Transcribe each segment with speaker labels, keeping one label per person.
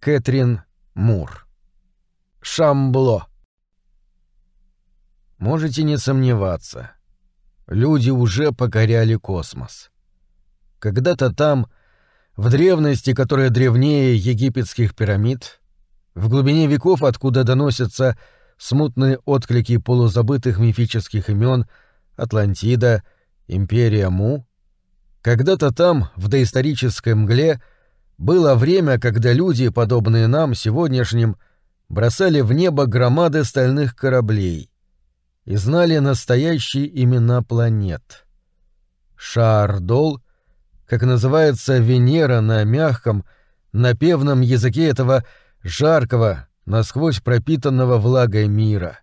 Speaker 1: Кэтрин Мур. Шамбло. Можете не сомневаться. Люди уже покоряли космос. Когда-то там, в древности, которая древнее египетских пирамид, в глубине веков, откуда доносятся смутные отклики полузабытых мифических имен Атлантида, Империя Му, когда-то там, в доисторической мгле, было время, когда люди, подобные нам, сегодняшним, бросали в небо громады стальных кораблей, и знали настоящие имена планет. Шардол, как называется Венера на мягком, напевном языке этого жаркого, насквозь пропитанного влагой мира.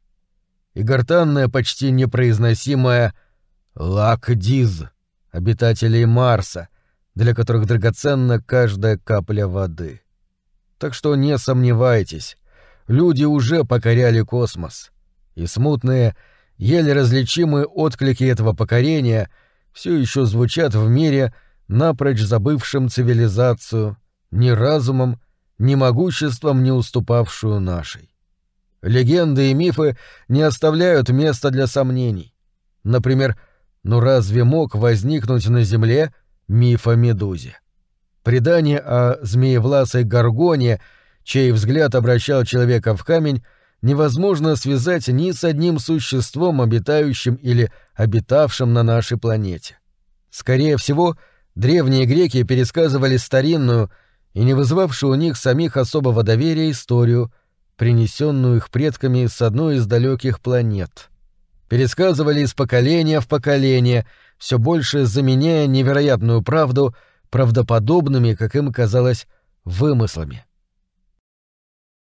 Speaker 1: И гортанная, почти непроизносимая Лакдиз, обитателей Марса, для которых драгоценна каждая капля воды. Так что не сомневайтесь, люди уже покоряли космос — и смутные, еле различимые отклики этого покорения все еще звучат в мире, напрочь забывшим цивилизацию, ни разумом, ни могуществом не уступавшую нашей. Легенды и мифы не оставляют места для сомнений. Например, ну разве мог возникнуть на Земле миф о Медузе? Предание о змеевласой Гаргоне, чей взгляд обращал человека в камень, невозможно связать ни с одним существом, обитающим или обитавшим на нашей планете. Скорее всего, древние греки пересказывали старинную и не вызывавшую у них самих особого доверия историю, принесенную их предками с одной из далеких планет. Пересказывали из поколения в поколение, все больше заменяя невероятную правду правдоподобными, как им казалось, вымыслами.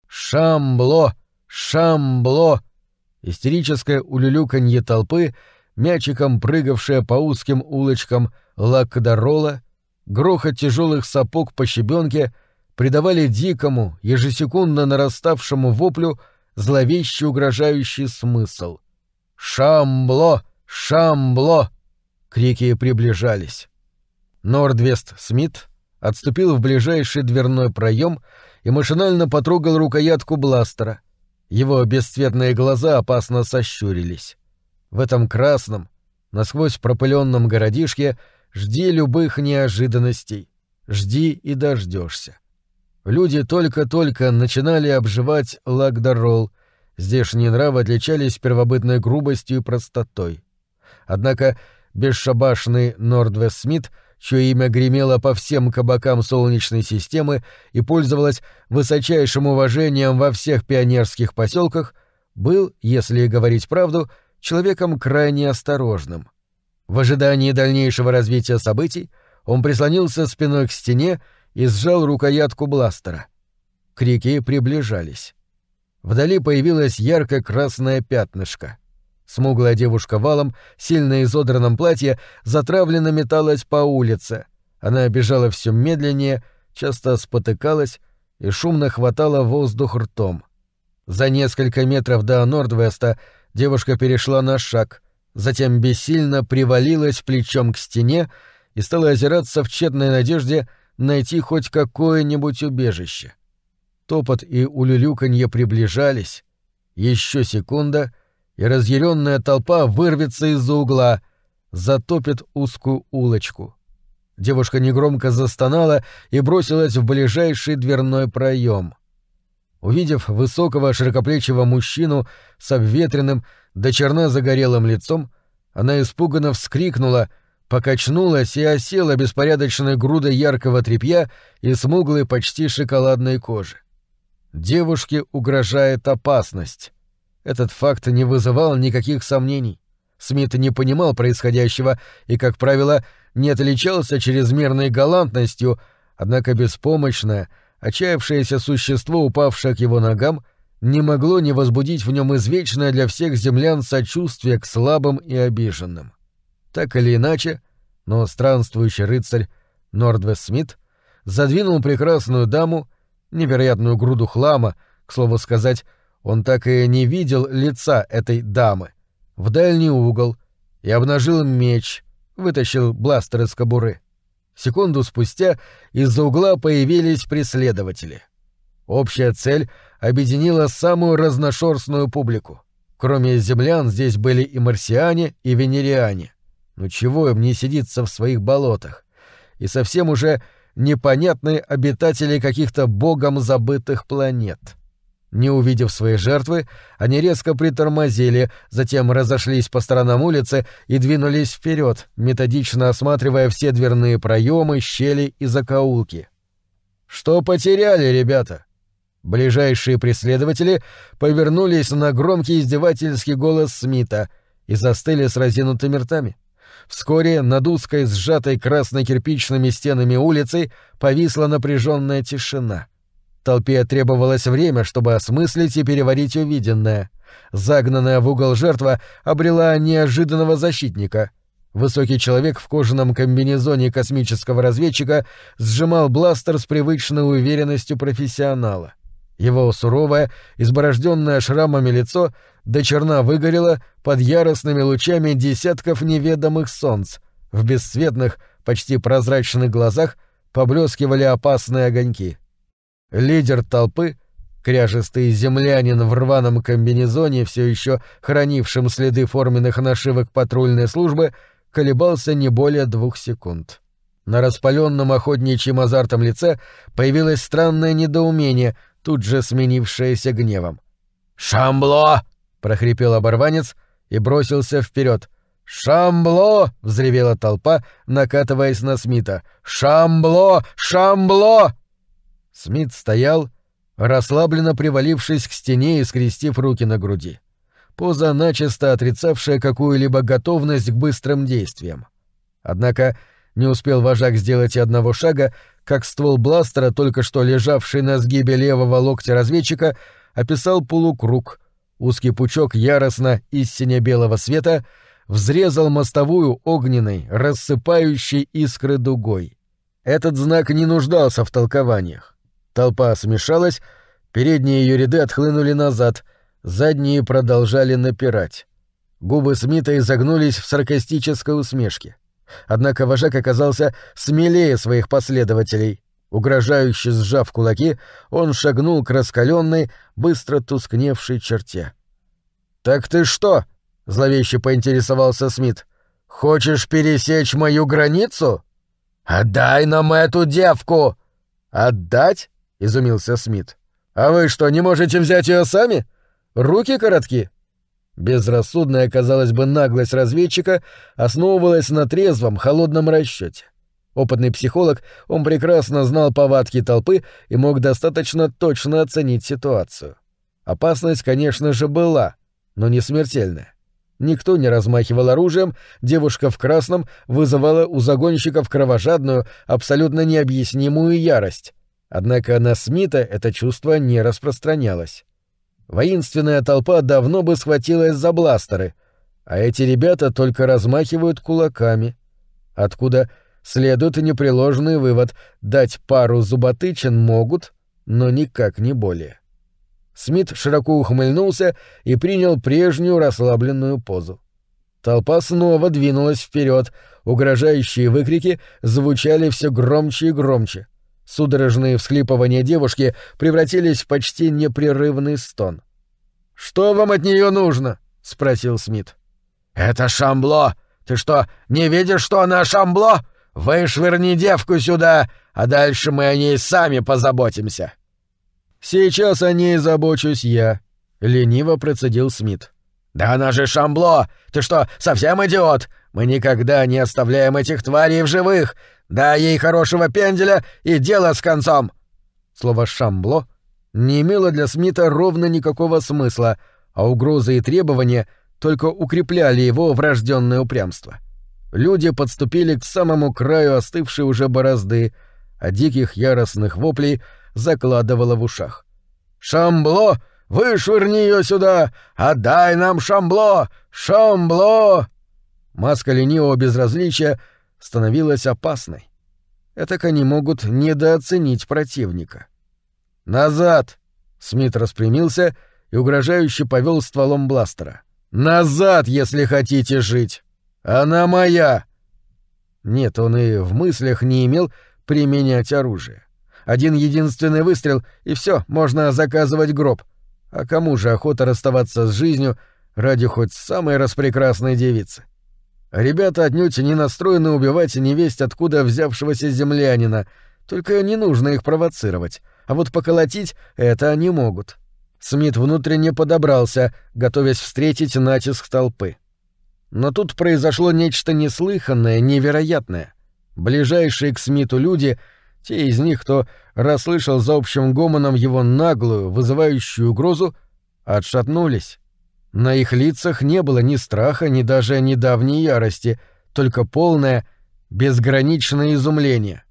Speaker 1: «Шамбло!» «Шамбло!» Истерическое улюлюканье толпы, мячиком прыгавшее по узким улочкам Лакдарола, грохот тяжелых сапог по щебенке придавали дикому, ежесекундно нараставшему воплю зловещий угрожающий смысл. «Шамбло! Шамбло!» Крики приближались. Нордвест Смит отступил в ближайший дверной проем и машинально потрогал рукоятку бластера — его бесцветные глаза опасно сощурились. В этом красном, насквозь пропыленном городишке жди любых неожиданностей. Жди и дождешься. Люди только-только начинали обживать Лагдорол. Здешние нравы отличались первобытной грубостью и простотой. Однако бесшабашный Нордвест Смит — чье имя гремело по всем кабакам Солнечной системы и пользовалось высочайшим уважением во всех пионерских поселках, был, если говорить правду, человеком крайне осторожным. В ожидании дальнейшего развития событий он прислонился спиной к стене и сжал рукоятку бластера. Крики приближались. Вдали появилось ярко-красное пятнышко — Смуглая девушка валом, сильно изодранном платье, затравленно металась по улице. Она бежала все медленнее, часто спотыкалась и шумно хватала воздух ртом. За несколько метров до Нордвеста девушка перешла на шаг, затем бессильно привалилась плечом к стене и стала озираться в тщетной надежде найти хоть какое-нибудь убежище. Топот и улюлюканье приближались. Еще секунда — и разъяренная толпа вырвется из-за угла, затопит узкую улочку. Девушка негромко застонала и бросилась в ближайший дверной проем. Увидев высокого широкоплечего мужчину с обветренным до черна загорелым лицом, она испуганно вскрикнула, покачнулась и осела беспорядочной грудой яркого тряпья и смуглой почти шоколадной кожи. Девушке угрожает опасность. Этот факт не вызывал никаких сомнений. Смит не понимал происходящего и, как правило, не отличался чрезмерной галантностью, однако беспомощное, отчаявшееся существо, упавшее к его ногам, не могло не возбудить в нем извечное для всех землян сочувствие к слабым и обиженным. Так или иначе, но странствующий рыцарь Нордвест Смит задвинул прекрасную даму, невероятную груду хлама, к слову сказать, он так и не видел лица этой дамы. В дальний угол и обнажил меч, вытащил бластер из кобуры. Секунду спустя из-за угла появились преследователи. Общая цель объединила самую разношерстную публику. Кроме землян здесь были и марсиане, и венериане. Но чего им не сидится в своих болотах? И совсем уже непонятные обитатели каких-то богом забытых планет. Не увидев своей жертвы, они резко притормозили, затем разошлись по сторонам улицы и двинулись вперед, методично осматривая все дверные проемы, щели и закоулки. «Что потеряли, ребята?» Ближайшие преследователи повернулись на громкий издевательский голос Смита и застыли с разинутыми ртами. Вскоре над узкой сжатой красно-кирпичными стенами улицей повисла напряженная тишина. Толпе требовалось время, чтобы осмыслить и переварить увиденное. Загнанная в угол жертва обрела неожиданного защитника. Высокий человек в кожаном комбинезоне космического разведчика сжимал бластер с привычной уверенностью профессионала. Его суровое, изборожденное шрамами лицо до черна выгорело под яростными лучами десятков неведомых солнц. В бесцветных, почти прозрачных глазах поблескивали опасные огоньки. Лидер толпы, кряжестый землянин в рваном комбинезоне, все еще хранившим следы форменных нашивок патрульной службы, колебался не более двух секунд. На распаленном охотничьим азартом лице появилось странное недоумение — тут же сменившееся гневом. «Шамбло!» — прохрипел оборванец и бросился вперед. «Шамбло!» — взревела толпа, накатываясь на Смита. «Шамбло! Шамбло!» Смит стоял, расслабленно привалившись к стене и скрестив руки на груди. Поза начисто отрицавшая какую-либо готовность к быстрым действиям. Однако не успел вожак сделать и одного шага, как ствол бластера, только что лежавший на сгибе левого локтя разведчика, описал полукруг. Узкий пучок яростно из сине-белого света взрезал мостовую огненной, рассыпающей искры дугой. Этот знак не нуждался в толкованиях. Толпа смешалась, передние ее ряды отхлынули назад, задние продолжали напирать. Губы Смита изогнулись в саркастической усмешке. Однако вожак оказался смелее своих последователей. Угрожающе сжав кулаки, он шагнул к раскаленной, быстро тускневшей черте. «Так ты что?» — зловеще поинтересовался Смит. «Хочешь пересечь мою границу? Отдай нам эту девку!» «Отдать?» — изумился Смит. «А вы что, не можете взять ее сами? Руки коротки?» Безрассудная, казалось бы, наглость разведчика основывалась на трезвом, холодном расчете. Опытный психолог, он прекрасно знал повадки толпы и мог достаточно точно оценить ситуацию. Опасность, конечно же, была, но не смертельная. Никто не размахивал оружием, девушка в красном вызывала у загонщиков кровожадную, абсолютно необъяснимую ярость. Однако на Смита это чувство не распространялось. Воинственная толпа давно бы схватилась за бластеры, а эти ребята только размахивают кулаками. Откуда следует непреложный вывод — дать пару зуботычин могут, но никак не более. Смит широко ухмыльнулся и принял прежнюю расслабленную позу. Толпа снова двинулась вперед, угрожающие выкрики звучали все громче и громче. Судорожные всхлипывания девушки превратились в почти непрерывный стон. «Что вам от нее нужно?» — спросил Смит. «Это Шамбло! Ты что, не видишь, что она Шамбло? Вышвырни девку сюда, а дальше мы о ней сами позаботимся». «Сейчас о ней забочусь я», — лениво процедил Смит. «Да она же Шамбло! Ты что, совсем идиот? Мы никогда не оставляем этих тварей в живых! Дай ей хорошего пенделя и дело с концом!» Слово «шамбло» не имело для Смита ровно никакого смысла, а угрозы и требования только укрепляли его врожденное упрямство. Люди подступили к самому краю остывшей уже борозды, а диких яростных воплей закладывало в ушах. «Шамбло! Вышвырни ее сюда! Отдай нам Шамбло! Шамбло!» Маска ленивого безразличия — становилась опасной. Этак они могут недооценить противника. «Назад!» — Смит распрямился и угрожающе повел стволом бластера. «Назад, если хотите жить! Она моя!» Нет, он и в мыслях не имел применять оружие. Один единственный выстрел, и все, можно заказывать гроб. А кому же охота расставаться с жизнью ради хоть самой распрекрасной девицы? Ребята отнюдь не настроены убивать невесть откуда взявшегося землянина, только не нужно их провоцировать, а вот поколотить это они могут. Смит внутренне подобрался, готовясь встретить натиск толпы. Но тут произошло нечто неслыханное, невероятное. Ближайшие к Смиту люди, те из них, кто расслышал за общим гомоном его наглую, вызывающую угрозу, отшатнулись. На их лицах не было ни страха, ни даже недавней ярости, только полное, безграничное изумление.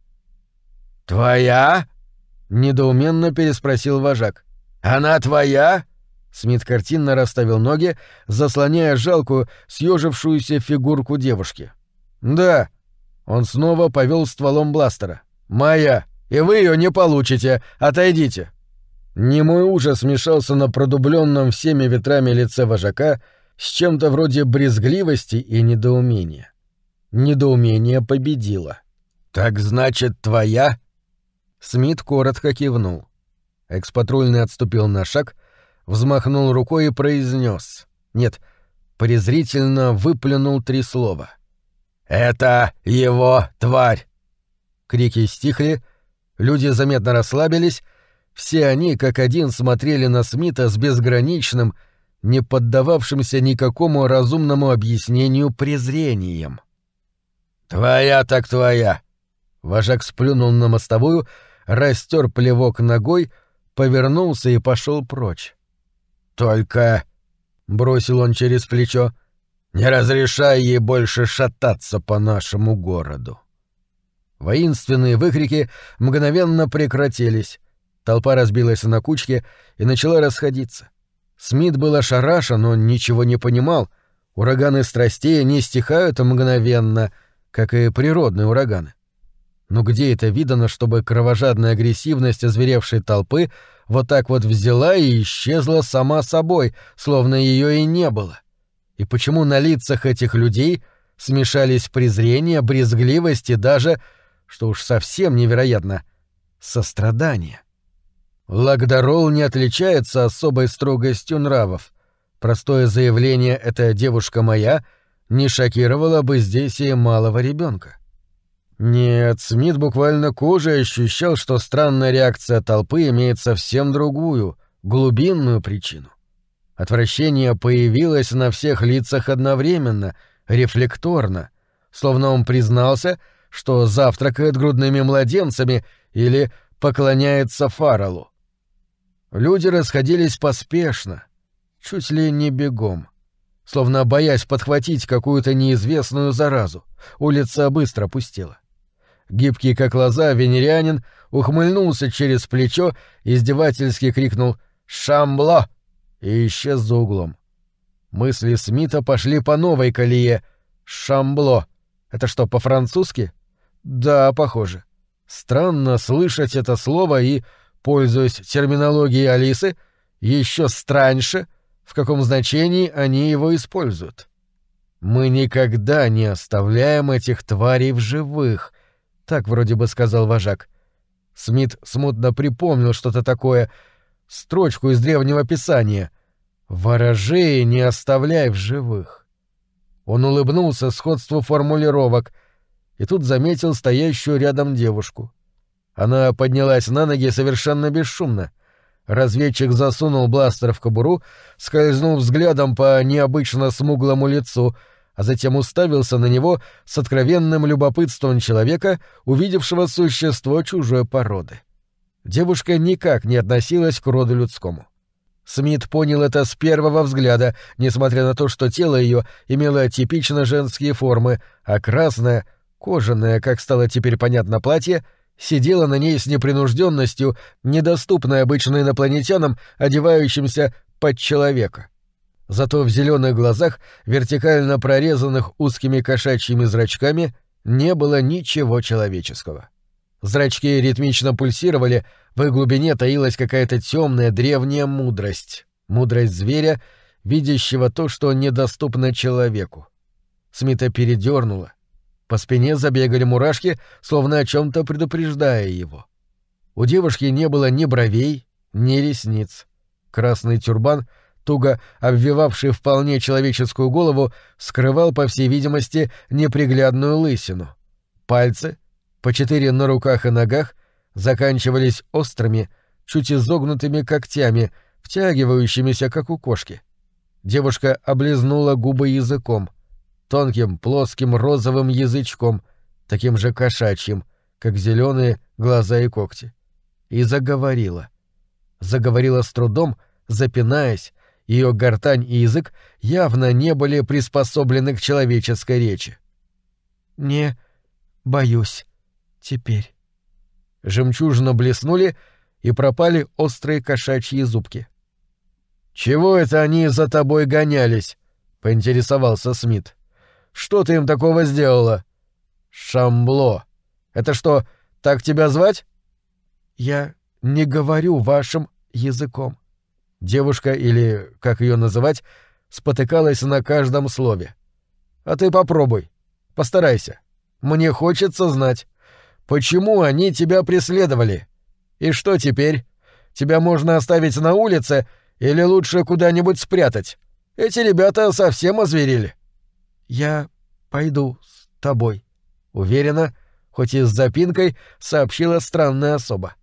Speaker 1: «Твоя?» — недоуменно переспросил вожак. «Она твоя?» Смит картинно расставил ноги, заслоняя жалкую, съежившуюся фигурку девушки. «Да». Он снова повел стволом бластера. «Моя! И вы ее не получите! Отойдите!» Немой ужас смешался на продубленном всеми ветрами лице вожака с чем-то вроде брезгливости и недоумения. Недоумение победило. «Так значит, твоя?» Смит коротко кивнул. Экспатрульный отступил на шаг, взмахнул рукой и произнес. Нет, презрительно выплюнул три слова. «Это его тварь!» Крики стихли, люди заметно расслабились, все они как один смотрели на Смита с безграничным, не поддававшимся никакому разумному объяснению презрением. «Твоя так твоя!» Вожак сплюнул на мостовую, растер плевок ногой, повернулся и пошел прочь. «Только...» — бросил он через плечо. «Не разрешай ей больше шататься по нашему городу». Воинственные выкрики мгновенно прекратились. Толпа разбилась на кучки и начала расходиться. Смит был ошарашен, он ничего не понимал. Ураганы страстей не стихают мгновенно, как и природные ураганы. Но где это видано, чтобы кровожадная агрессивность озверевшей толпы вот так вот взяла и исчезла сама собой, словно ее и не было? И почему на лицах этих людей смешались презрение, брезгливость и даже, что уж совсем невероятно, сострадание? Лагдорол не отличается особой строгостью нравов. Простое заявление «эта девушка моя» не шокировало бы здесь и малого ребенка. Нет, Смит буквально кожей ощущал, что странная реакция толпы имеет совсем другую, глубинную причину. Отвращение появилось на всех лицах одновременно, рефлекторно, словно он признался, что завтракает грудными младенцами или поклоняется Фаралу. Люди расходились поспешно, чуть ли не бегом, словно боясь подхватить какую-то неизвестную заразу. Улица быстро пустела. Гибкий как лоза венерянин ухмыльнулся через плечо, издевательски крикнул «Шамбло!» и исчез за углом. Мысли Смита пошли по новой колее. «Шамбло». Это что, по-французски? Да, похоже. Странно слышать это слово и, пользуясь терминологией Алисы, еще страньше, в каком значении они его используют. Мы никогда не оставляем этих тварей в живых, так вроде бы сказал вожак. Смит смутно припомнил что-то такое, строчку из древнего писания. «Ворожей не оставляй в живых». Он улыбнулся сходству формулировок и тут заметил стоящую рядом девушку. Она поднялась на ноги совершенно бесшумно. Разведчик засунул бластер в кобуру, скользнул взглядом по необычно смуглому лицу — а затем уставился на него с откровенным любопытством человека, увидевшего существо чужой породы. Девушка никак не относилась к роду людскому. Смит понял это с первого взгляда, несмотря на то, что тело ее имело типично женские формы, а красное, кожаное, как стало теперь понятно платье, сидело на ней с непринужденностью, недоступной обычно инопланетянам, одевающимся под человека. Зато в зеленых глазах, вертикально прорезанных узкими кошачьими зрачками, не было ничего человеческого. Зрачки ритмично пульсировали, в их глубине таилась какая-то темная древняя мудрость. Мудрость зверя, видящего то, что недоступно человеку. Смита передернула. По спине забегали мурашки, словно о чем-то предупреждая его. У девушки не было ни бровей, ни ресниц. Красный тюрбан, туго обвивавший вполне человеческую голову, скрывал, по всей видимости, неприглядную лысину. Пальцы, по четыре на руках и ногах, заканчивались острыми, чуть изогнутыми когтями, втягивающимися, как у кошки. Девушка облизнула губы языком, тонким, плоским розовым язычком, таким же кошачьим, как зеленые глаза и когти, и заговорила. Заговорила с трудом, запинаясь, ее гортань и язык явно не были приспособлены к человеческой речи. «Не боюсь теперь». Жемчужно блеснули и пропали острые кошачьи зубки. «Чего это они за тобой гонялись?» — поинтересовался Смит. «Что ты им такого сделала?» «Шамбло. Это что, так тебя звать?» «Я не говорю вашим языком». Девушка, или как ее называть, спотыкалась на каждом слове. «А ты попробуй. Постарайся. Мне хочется знать, почему они тебя преследовали. И что теперь? Тебя можно оставить на улице или лучше куда-нибудь спрятать? Эти ребята совсем озверели». «Я пойду с тобой», — уверенно, хоть и с запинкой, сообщила странная особа.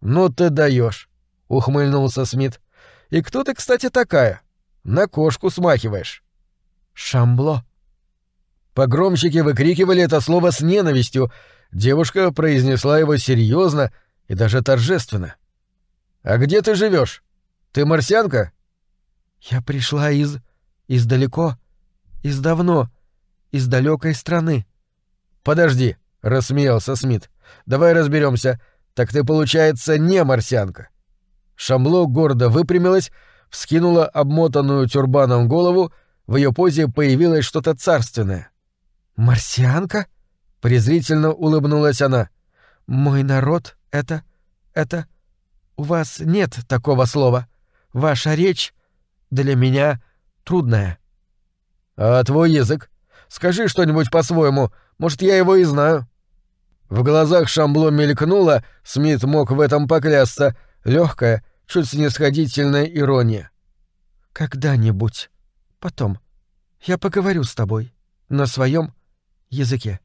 Speaker 1: «Ну ты даешь, ухмыльнулся Смит. «И кто ты, кстати, такая? На кошку смахиваешь». «Шамбло». Погромщики выкрикивали это слово с ненавистью. Девушка произнесла его серьезно и даже торжественно. «А где ты живешь? Ты марсианка?» «Я пришла из... из далеко, из давно, из далекой страны». «Подожди», — рассмеялся Смит. «Давай разберемся. Так ты, получается, не марсианка. Шамло гордо выпрямилась, вскинула обмотанную тюрбаном голову, в ее позе появилось что-то царственное. «Марсианка?» — презрительно улыбнулась она. «Мой народ — это... это... У вас нет такого слова. Ваша речь для меня трудная». «А твой язык? Скажи что-нибудь по-своему, может, я его и знаю». В глазах Шамбло мелькнула, Смит мог в этом поклясться, легкая, чуть снисходительная ирония. «Когда-нибудь. Потом. Я поговорю с тобой. На своем языке».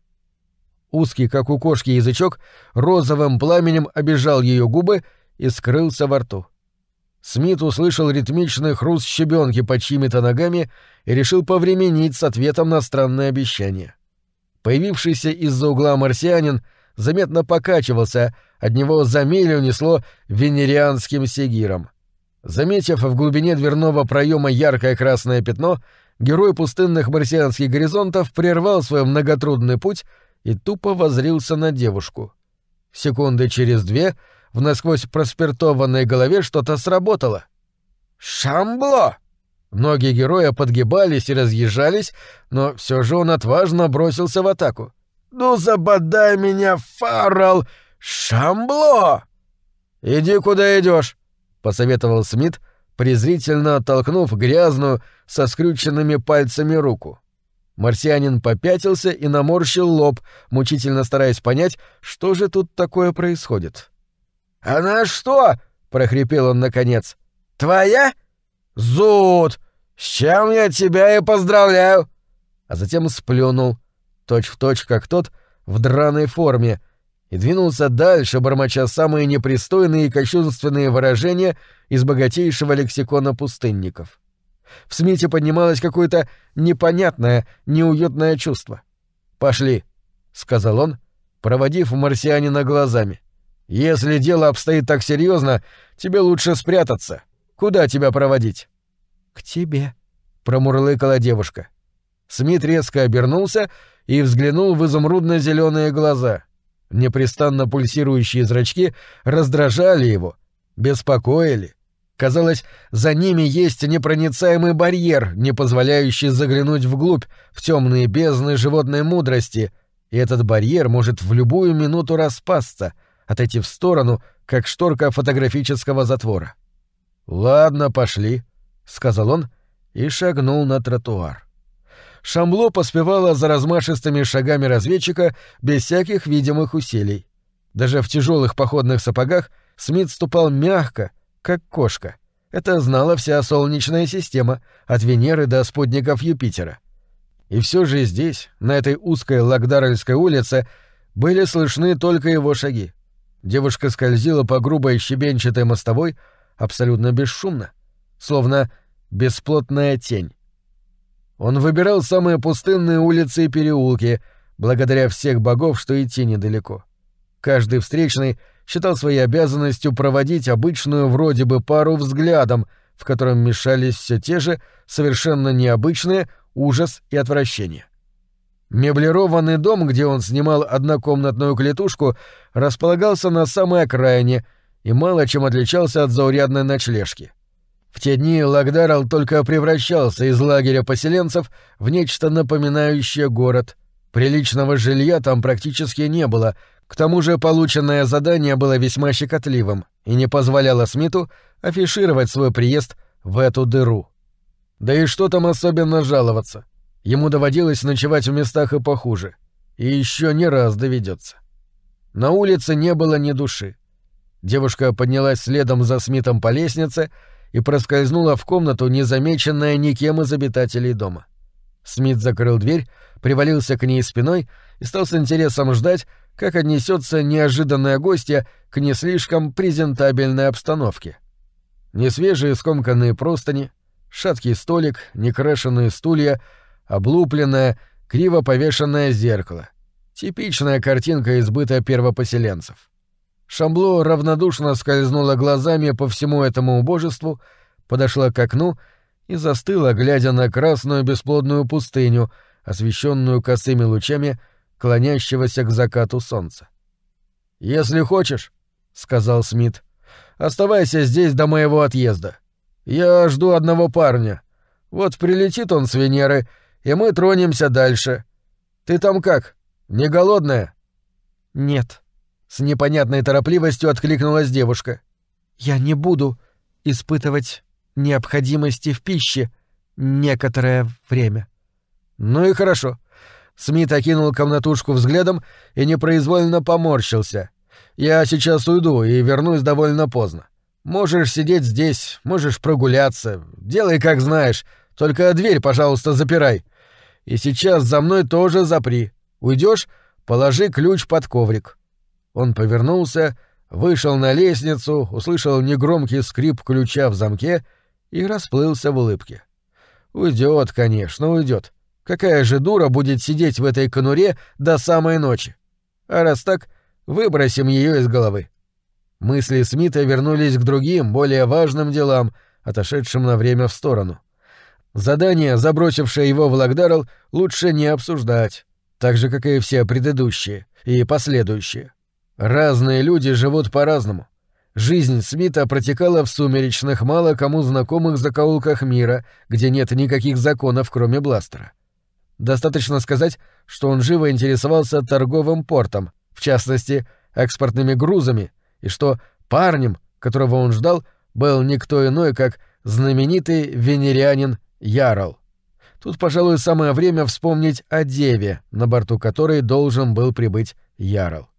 Speaker 1: Узкий, как у кошки, язычок розовым пламенем обижал ее губы и скрылся во рту. Смит услышал ритмичный хруст щебенки под чьими-то ногами и решил повременить с ответом на странное обещание. Появившийся из-за угла марсианин заметно покачивался, от него за милю несло венерианским сегиром. Заметив в глубине дверного проема яркое красное пятно, герой пустынных марсианских горизонтов прервал свой многотрудный путь и тупо возрился на девушку. Секунды через две в насквозь проспиртованной голове что-то сработало. «Шамбло!» Ноги героя подгибались и разъезжались, но все же он отважно бросился в атаку. «Ну забодай меня, Фаррелл! Шамбло!» «Иди куда идешь, посоветовал Смит, презрительно оттолкнув грязную, со скрюченными пальцами руку. Марсианин попятился и наморщил лоб, мучительно стараясь понять, что же тут такое происходит. «Она что?» — прохрипел он наконец. «Твоя?» «Зуд! С чем я тебя и поздравляю!» А затем сплюнул, точь-в-точь, точь, как тот, в драной форме, и двинулся дальше, бормоча самые непристойные и кощунственные выражения из богатейшего лексикона пустынников. В Смите поднималось какое-то непонятное, неуютное чувство. «Пошли», — сказал он, проводив марсианина глазами. «Если дело обстоит так серьезно, тебе лучше спрятаться. Куда тебя проводить?» «К тебе», — промурлыкала девушка. Смит резко обернулся и взглянул в изумрудно зеленые глаза. Непрестанно пульсирующие зрачки раздражали его, беспокоили. Казалось, за ними есть непроницаемый барьер, не позволяющий заглянуть вглубь, в темные бездны животной мудрости, и этот барьер может в любую минуту распасться, отойти в сторону, как шторка фотографического затвора. «Ладно, пошли», — сказал он и шагнул на тротуар. Шамбло поспевала за размашистыми шагами разведчика без всяких видимых усилий. Даже в тяжелых походных сапогах Смит ступал мягко, как кошка. Это знала вся Солнечная система, от Венеры до спутников Юпитера. И все же здесь, на этой узкой Лагдарльской улице, были слышны только его шаги. Девушка скользила по грубой щебенчатой мостовой абсолютно бесшумно, словно бесплотная тень. Он выбирал самые пустынные улицы и переулки, благодаря всех богов, что идти недалеко. Каждый встречный считал своей обязанностью проводить обычную вроде бы пару взглядом, в котором мешались все те же совершенно необычные ужас и отвращение. Меблированный дом, где он снимал однокомнатную клетушку, располагался на самой окраине и мало чем отличался от заурядной ночлежки. В те дни Лагдарал только превращался из лагеря поселенцев в нечто напоминающее город. Приличного жилья там практически не было, к тому же полученное задание было весьма щекотливым и не позволяло Смиту афишировать свой приезд в эту дыру. Да и что там особенно жаловаться? Ему доводилось ночевать в местах и похуже. И еще не раз доведется. На улице не было ни души. Девушка поднялась следом за Смитом по лестнице и проскользнула в комнату, незамеченная никем из обитателей дома. Смит закрыл дверь, привалился к ней спиной и стал с интересом ждать, как отнесется неожиданная гостья к не слишком презентабельной обстановке. Несвежие скомканные простыни, шаткий столик, некрашенные стулья — облупленное, криво повешенное зеркало. Типичная картинка избыта первопоселенцев. Шамбло равнодушно скользнула глазами по всему этому убожеству, подошла к окну и застыла, глядя на красную бесплодную пустыню, освещенную косыми лучами клонящегося к закату солнца. «Если хочешь», — сказал Смит, — «оставайся здесь до моего отъезда. Я жду одного парня. Вот прилетит он с Венеры — и мы тронемся дальше. Ты там как? Не голодная?»
Speaker 2: «Нет», —
Speaker 1: с непонятной торопливостью откликнулась девушка.
Speaker 2: «Я не буду испытывать необходимости в пище некоторое время».
Speaker 1: «Ну и хорошо». Смит окинул комнатушку взглядом и непроизвольно поморщился. «Я сейчас уйду и вернусь довольно поздно. Можешь сидеть здесь, можешь прогуляться. Делай, как знаешь. Только дверь, пожалуйста, запирай. И сейчас за мной тоже запри. Уйдешь, положи ключ под коврик». Он повернулся, вышел на лестницу, услышал негромкий скрип ключа в замке и расплылся в улыбке. Уйдет, конечно, уйдет. Какая же дура будет сидеть в этой конуре до самой ночи? А раз так, выбросим ее из головы. Мысли Смита вернулись к другим, более важным делам, отошедшим на время в сторону. Задание, забросившее его в Лагдарл, лучше не обсуждать, так же, как и все предыдущие и последующие. Разные люди живут по-разному. Жизнь Смита протекала в сумеречных, мало кому знакомых закоулках мира, где нет никаких законов, кроме бластера. Достаточно сказать, что он живо интересовался торговым портом, в частности, экспортными грузами, и что парнем, которого он ждал, был никто иной, как знаменитый венерианин Ярл. Тут, пожалуй, самое время вспомнить о деве, на борту которой должен был прибыть Ярл.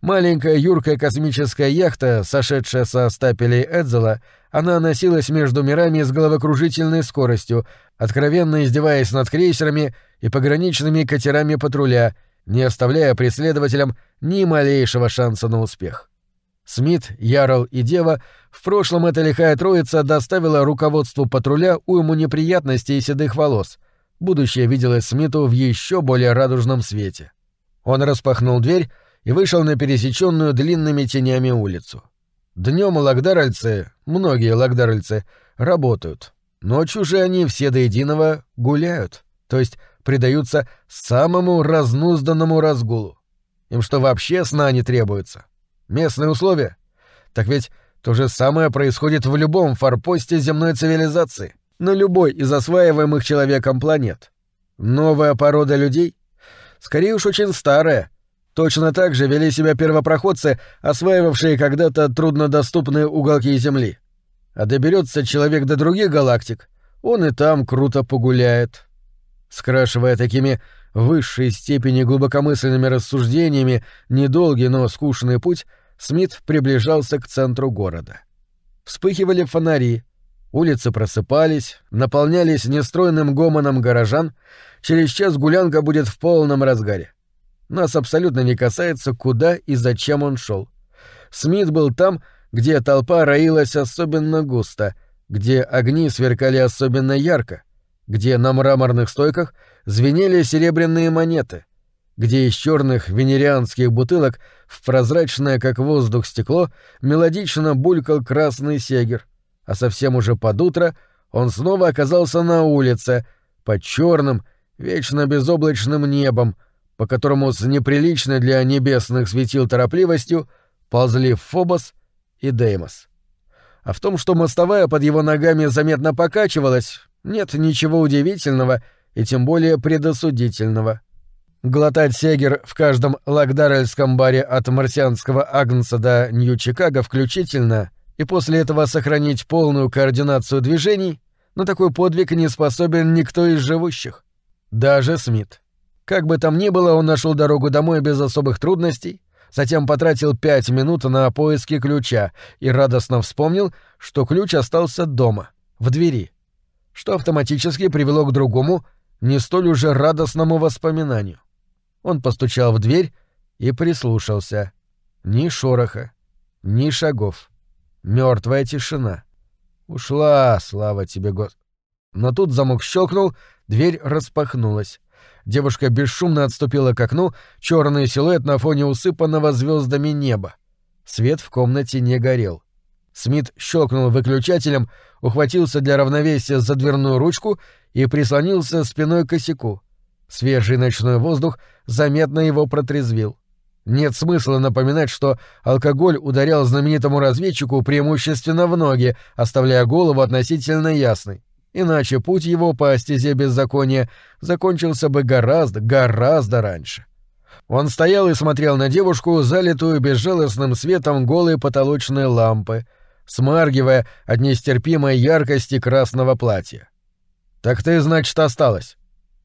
Speaker 1: Маленькая юркая космическая яхта, сошедшая со стапелей Эдзела, она носилась между мирами с головокружительной скоростью, откровенно издеваясь над крейсерами и пограничными катерами патруля, не оставляя преследователям ни малейшего шанса на успех. Смит, Ярл и Дева в прошлом эта лихая троица доставила руководству патруля уйму неприятностей и седых волос. Будущее виделось Смиту в еще более радужном свете. Он распахнул дверь и вышел на пересеченную длинными тенями улицу. Днем лagдаральцы, многие лagдаральцы, работают. Ночью же они все до единого гуляют, то есть предаются самому разнузданному разгулу. Им что вообще сна не требуется? Местные условия? Так ведь то же самое происходит в любом форпосте земной цивилизации, на любой из осваиваемых человеком планет. Новая порода людей? Скорее уж очень старая. Точно так же вели себя первопроходцы, осваивавшие когда-то труднодоступные уголки Земли. А доберется человек до других галактик, он и там круто погуляет. Скрашивая такими высшей степени глубокомысленными рассуждениями недолгий, но скучный путь, Смит приближался к центру города. Вспыхивали фонари, улицы просыпались, наполнялись нестройным гомоном горожан, через час гулянка будет в полном разгаре. Нас абсолютно не касается, куда и зачем он шел. Смит был там, где толпа роилась особенно густо, где огни сверкали особенно ярко, где на мраморных стойках звенели серебряные монеты, где из черных венерианских бутылок в прозрачное, как воздух, стекло мелодично булькал красный сегер, а совсем уже под утро он снова оказался на улице, под черным, вечно безоблачным небом, по которому с неприличной для небесных светил торопливостью ползли Фобос и Деймос. А в том, что мостовая под его ногами заметно покачивалась, нет ничего удивительного и тем более предосудительного. Глотать сегер в каждом лакдарельском баре от марсианского Агнца до Нью-Чикаго включительно и после этого сохранить полную координацию движений, на такой подвиг не способен никто из живущих. Даже Смит. Как бы там ни было, он нашел дорогу домой без особых трудностей, затем потратил пять минут на поиски ключа и радостно вспомнил, что ключ остался дома, в двери, что автоматически привело к другому, не столь уже радостному воспоминанию. Он постучал в дверь и прислушался. Ни шороха, ни шагов. Мертвая тишина. Ушла, слава тебе, Год. Но тут замок щелкнул, дверь распахнулась. Девушка бесшумно отступила к окну, черный силуэт на фоне усыпанного звездами неба. Свет в комнате не горел. Смит щелкнул выключателем, ухватился для равновесия за дверную ручку и прислонился спиной к косяку. Свежий ночной воздух заметно его протрезвил. Нет смысла напоминать, что алкоголь ударял знаменитому разведчику преимущественно в ноги, оставляя голову относительно ясной иначе путь его по стезе беззакония закончился бы гораздо, гораздо раньше. Он стоял и смотрел на девушку, залитую безжалостным светом голой потолочной лампы, смаргивая от нестерпимой яркости красного платья. «Так ты, значит, осталась?»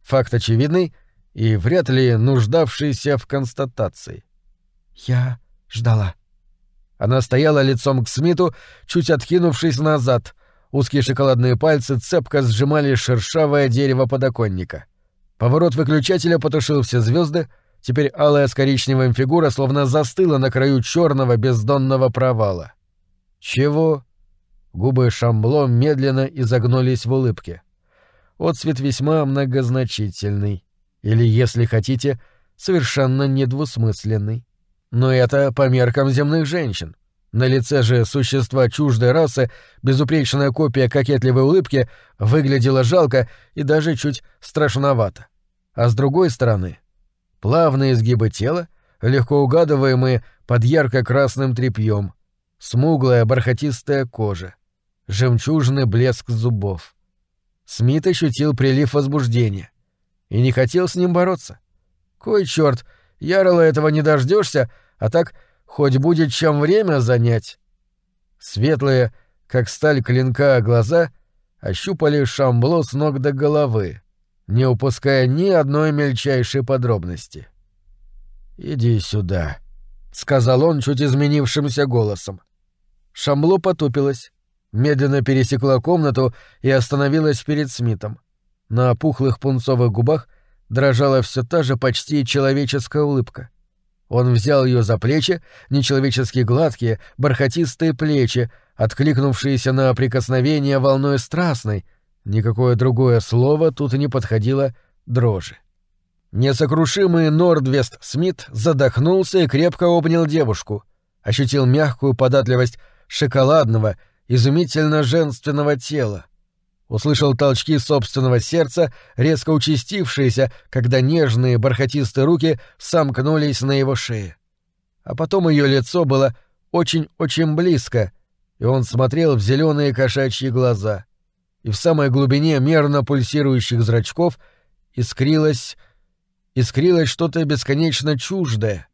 Speaker 1: Факт очевидный и вряд ли нуждавшийся в констатации.
Speaker 2: «Я ждала».
Speaker 1: Она стояла лицом к Смиту, чуть откинувшись назад, Узкие шоколадные пальцы цепко сжимали шершавое дерево подоконника. Поворот выключателя потушил все звезды, теперь алая с коричневым фигура словно застыла на краю черного бездонного провала. «Чего?» Губы Шамбло медленно изогнулись в улыбке. Отцвет весьма многозначительный. Или, если хотите, совершенно недвусмысленный. Но это по меркам земных женщин. На лице же существа чуждой расы безупречная копия кокетливой улыбки выглядела жалко и даже чуть страшновато. А с другой стороны, плавные изгибы тела, легко угадываемые под ярко-красным тряпьем, смуглая бархатистая кожа, жемчужный блеск зубов. Смит ощутил прилив возбуждения и не хотел с ним бороться. Кой черт, Ярла этого не дождешься, а так — Хоть будет чем время занять. Светлые, как сталь клинка, глаза ощупали Шамбло с ног до головы, не упуская ни одной мельчайшей подробности. «Иди сюда», — сказал он чуть изменившимся голосом. Шамбло потупилась, медленно пересекла комнату и остановилась перед Смитом. На пухлых пунцовых губах дрожала все та же почти человеческая улыбка. Он взял ее за плечи, нечеловечески гладкие, бархатистые плечи, откликнувшиеся на прикосновение волной страстной. Никакое другое слово тут не подходило дрожи. Несокрушимый Нордвест Смит задохнулся и крепко обнял девушку, ощутил мягкую податливость шоколадного, изумительно женственного тела, Услышал толчки собственного сердца, резко участившиеся, когда нежные бархатистые руки сомкнулись на его шее. А потом ее лицо было очень-очень близко, и он смотрел в зеленые кошачьи глаза. И в самой глубине мерно пульсирующих зрачков искрилось... искрилось что-то бесконечно чуждое.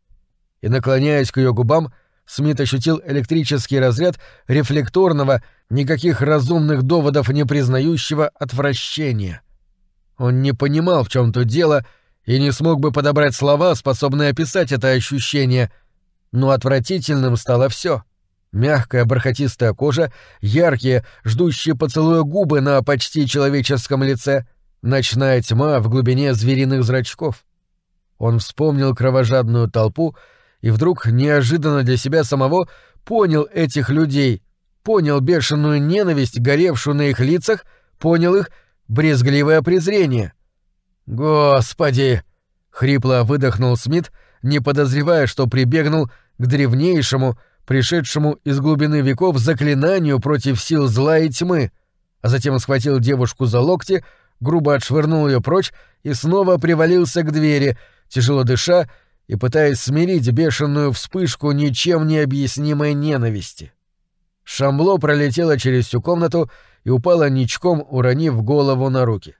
Speaker 1: И, наклоняясь к ее губам, Смит ощутил электрический разряд рефлекторного, никаких разумных доводов не признающего отвращения. Он не понимал, в чем тут дело, и не смог бы подобрать слова, способные описать это ощущение, но отвратительным стало все. Мягкая бархатистая кожа, яркие, ждущие поцелуя губы на почти человеческом лице, ночная тьма в глубине звериных зрачков. Он вспомнил кровожадную толпу и вдруг неожиданно для себя самого понял этих людей, понял бешеную ненависть, горевшую на их лицах, понял их брезгливое презрение. «Господи!» — хрипло выдохнул Смит, не подозревая, что прибегнул к древнейшему, пришедшему из глубины веков заклинанию против сил зла и тьмы, а затем схватил девушку за локти, грубо отшвырнул ее прочь и снова привалился к двери, тяжело дыша и пытаясь смирить бешеную вспышку ничем не объяснимой ненависти. Шамбло пролетело через всю комнату и упало ничком, уронив голову на руки.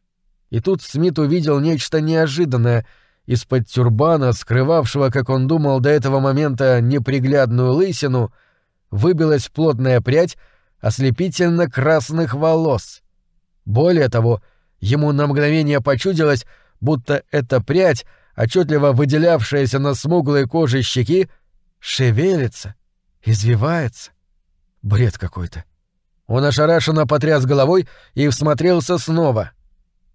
Speaker 1: И тут Смит увидел нечто неожиданное — из-под тюрбана, скрывавшего, как он думал до этого момента, неприглядную лысину, выбилась плотная прядь ослепительно красных волос. Более того, ему на мгновение почудилось, будто эта прядь, отчетливо выделявшаяся на смуглой коже щеки, шевелится, извивается. Бред какой-то. Он ошарашенно потряс головой и всмотрелся снова.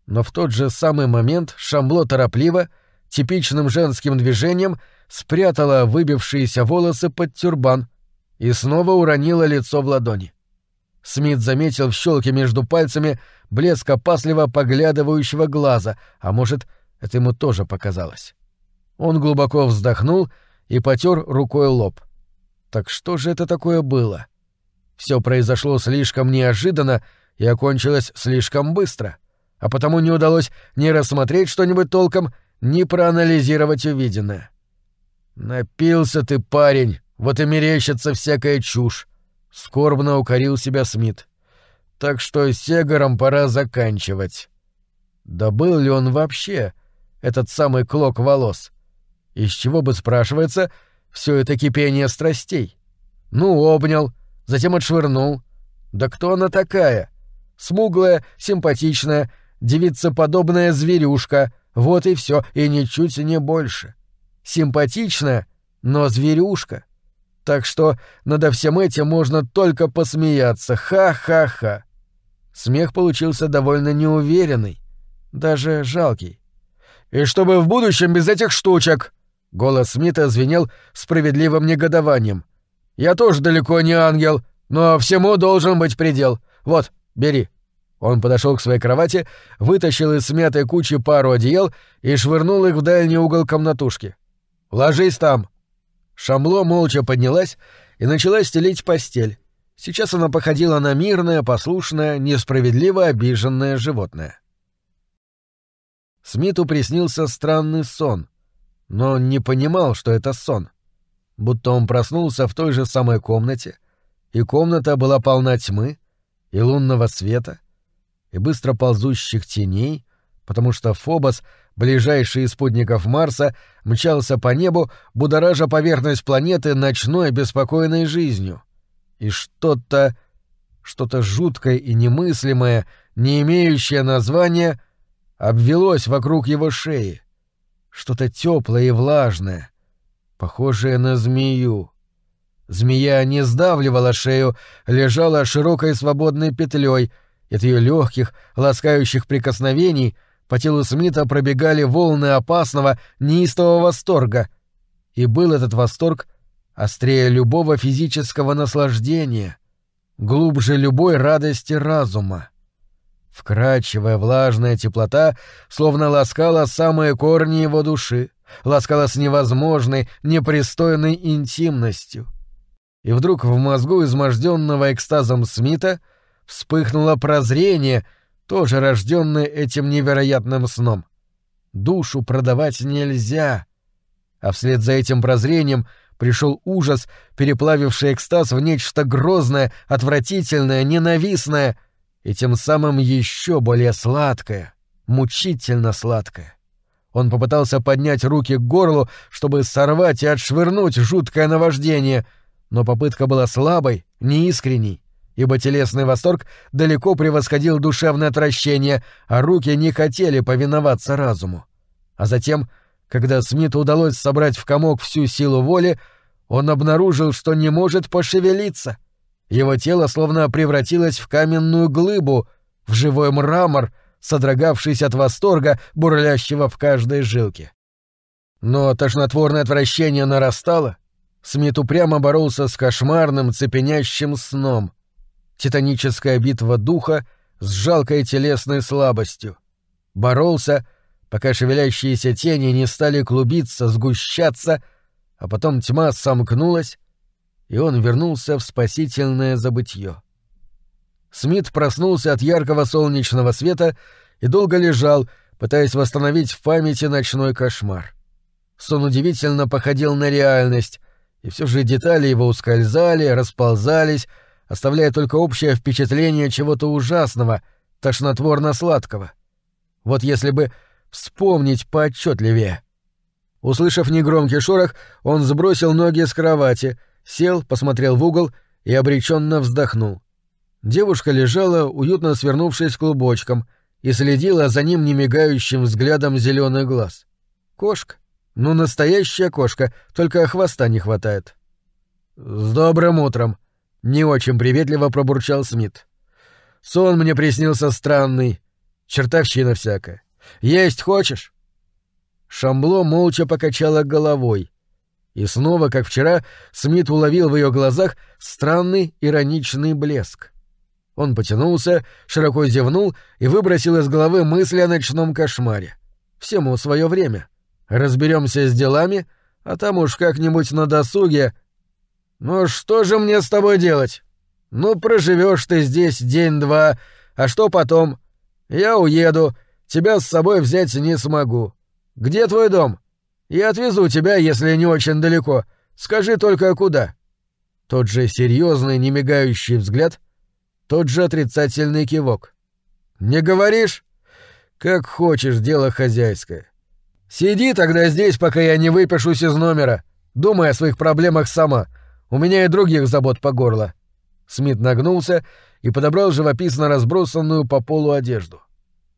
Speaker 1: Но в тот же самый момент Шамбло торопливо, типичным женским движением спрятала выбившиеся волосы под тюрбан и снова уронила лицо в ладони. Смит заметил в щелке между пальцами блеск опасливо поглядывающего глаза, а может, это ему тоже показалось. Он глубоко вздохнул и потер рукой лоб. Так что же это такое было? Все произошло слишком неожиданно и окончилось слишком быстро, а потому не удалось ни рассмотреть что-нибудь толком, ни проанализировать увиденное. «Напился ты, парень, вот и мерещится всякая чушь», — скорбно укорил себя Смит. «Так что с Сегором пора заканчивать». Да был ли он вообще, этот самый клок волос? Из чего бы, спрашивается, все это кипение страстей? Ну, обнял, затем отшвырнул. Да кто она такая? Смуглая, симпатичная, девицеподобная зверюшка, вот и все, и ничуть не больше. Симпатичная, но зверюшка. Так что над всем этим можно только посмеяться. Ха-ха-ха. Смех получился довольно неуверенный, даже жалкий. «И чтобы в будущем без этих штучек!» Голос Смита звенел справедливым негодованием. «Я тоже далеко не ангел, но всему должен быть предел. Вот, бери». Он подошел к своей кровати, вытащил из смятой кучи пару одеял и швырнул их в дальний угол комнатушки. «Ложись там!» Шамло молча поднялась и начала стелить постель. Сейчас она походила на мирное, послушное, несправедливо обиженное животное. Смиту приснился странный сон, но он не понимал, что это сон. Будто он проснулся в той же самой комнате, и комната была полна тьмы и лунного света — и быстро ползущих теней, потому что Фобос, ближайший из спутников Марса, мчался по небу, будоража поверхность планеты ночной беспокойной жизнью. И что-то... что-то жуткое и немыслимое, не имеющее названия, обвелось вокруг его шеи. Что-то теплое и влажное, похожее на змею. Змея не сдавливала шею, лежала широкой свободной петлей — от ее легких, ласкающих прикосновений по телу Смита пробегали волны опасного, неистового восторга. И был этот восторг острее любого физического наслаждения, глубже любой радости разума. Вкрадчивая влажная теплота словно ласкала самые корни его души, ласкала с невозможной, непристойной интимностью. И вдруг в мозгу изможденного экстазом Смита — вспыхнуло прозрение, тоже рожденное этим невероятным сном. Душу продавать нельзя. А вслед за этим прозрением пришел ужас, переплавивший экстаз в нечто грозное, отвратительное, ненавистное и тем самым еще более сладкое, мучительно сладкое. Он попытался поднять руки к горлу, чтобы сорвать и отшвырнуть жуткое наваждение, но попытка была слабой, неискренней ибо телесный восторг далеко превосходил душевное отвращение, а руки не хотели повиноваться разуму. А затем, когда Смиту удалось собрать в комок всю силу воли, он обнаружил, что не может пошевелиться. Его тело словно превратилось в каменную глыбу, в живой мрамор, содрогавшийся от восторга, бурлящего в каждой жилке. Но тошнотворное отвращение нарастало. Смит упрямо боролся с кошмарным, цепенящим сном. Титаническая битва духа с жалкой телесной слабостью. Боролся, пока шевелящиеся тени не стали клубиться, сгущаться, а потом тьма сомкнулась, и он вернулся в спасительное забытье. Смит проснулся от яркого солнечного света и долго лежал, пытаясь восстановить в памяти ночной кошмар. Сон удивительно походил на реальность, и все же детали его ускользали, расползались, оставляя только общее впечатление чего-то ужасного, тошнотворно-сладкого. Вот если бы вспомнить поотчетливее. Услышав негромкий шорох, он сбросил ноги с кровати, сел, посмотрел в угол и обреченно вздохнул. Девушка лежала, уютно свернувшись клубочком, и следила за ним немигающим взглядом зеленых глаз. Кошка. Ну, настоящая кошка, только хвоста не хватает. «С добрым утром!» — не очень приветливо пробурчал Смит. «Сон мне приснился странный. Чертовщина всякая. Есть хочешь?» Шамбло молча покачала головой. И снова, как вчера, Смит уловил в ее глазах странный ироничный блеск. Он потянулся, широко зевнул и выбросил из головы мысли о ночном кошмаре. Всему свое время. Разберемся с делами, а там уж как-нибудь на досуге. Ну что же мне с тобой делать? Ну, проживешь ты здесь день-два, а что потом? Я уеду, тебя с собой взять не смогу. Где твой дом? Я отвезу тебя, если не очень далеко. Скажи только куда. Тот же серьезный, немигающий взгляд, тот же отрицательный кивок. Не говоришь? Как хочешь, дело хозяйское. Сиди тогда здесь, пока я не выпишусь из номера. Думай о своих проблемах сама. У меня и других забот по горло. Смит нагнулся и подобрал живописно разбросанную по полу одежду.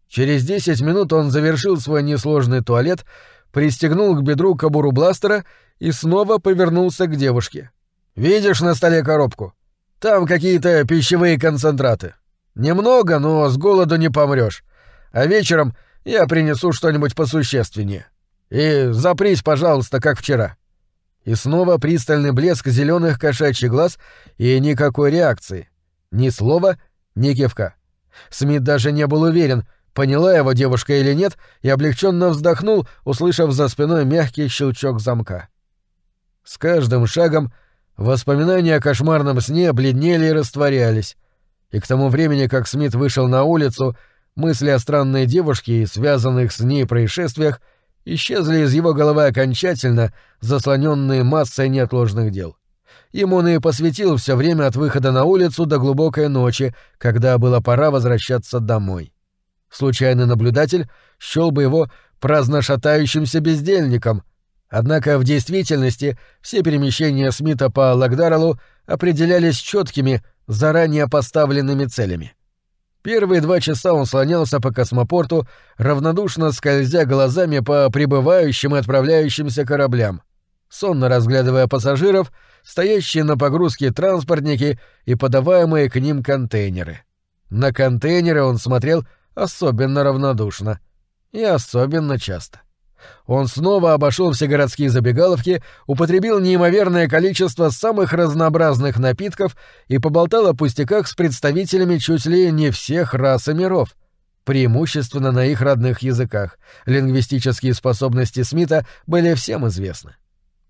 Speaker 1: Через десять минут он завершил свой несложный туалет, пристегнул к бедру кобуру бластера и снова повернулся к девушке. «Видишь на столе коробку? Там какие-то пищевые концентраты. Немного, но с голоду не помрешь. А вечером я принесу что-нибудь посущественнее. И запрись, пожалуйста, как вчера». И снова пристальный блеск зеленых кошачьих глаз и никакой реакции. Ни слова, ни кивка. Смит даже не был уверен, поняла его девушка или нет, и облегченно вздохнул, услышав за спиной мягкий щелчок замка. С каждым шагом воспоминания о кошмарном сне бледнели и растворялись, и к тому времени, как Смит вышел на улицу, Мысли о странной девушке и связанных с ней происшествиях исчезли из его головы окончательно, заслоненные массой неотложных дел. Ему он и посвятил все время от выхода на улицу до глубокой ночи, когда было пора возвращаться домой. Случайный наблюдатель счел бы его праздно шатающимся бездельником, однако в действительности все перемещения Смита по Лагдарлу определялись четкими, заранее поставленными целями — Первые два часа он слонялся по космопорту, равнодушно скользя глазами по прибывающим и отправляющимся кораблям, сонно разглядывая пассажиров, стоящие на погрузке транспортники и подаваемые к ним контейнеры. На контейнеры он смотрел особенно равнодушно и особенно часто. Он снова обошел все городские забегаловки, употребил неимоверное количество самых разнообразных напитков и поболтал о пустяках с представителями чуть ли не всех рас и миров, преимущественно на их родных языках. Лингвистические способности Смита были всем известны.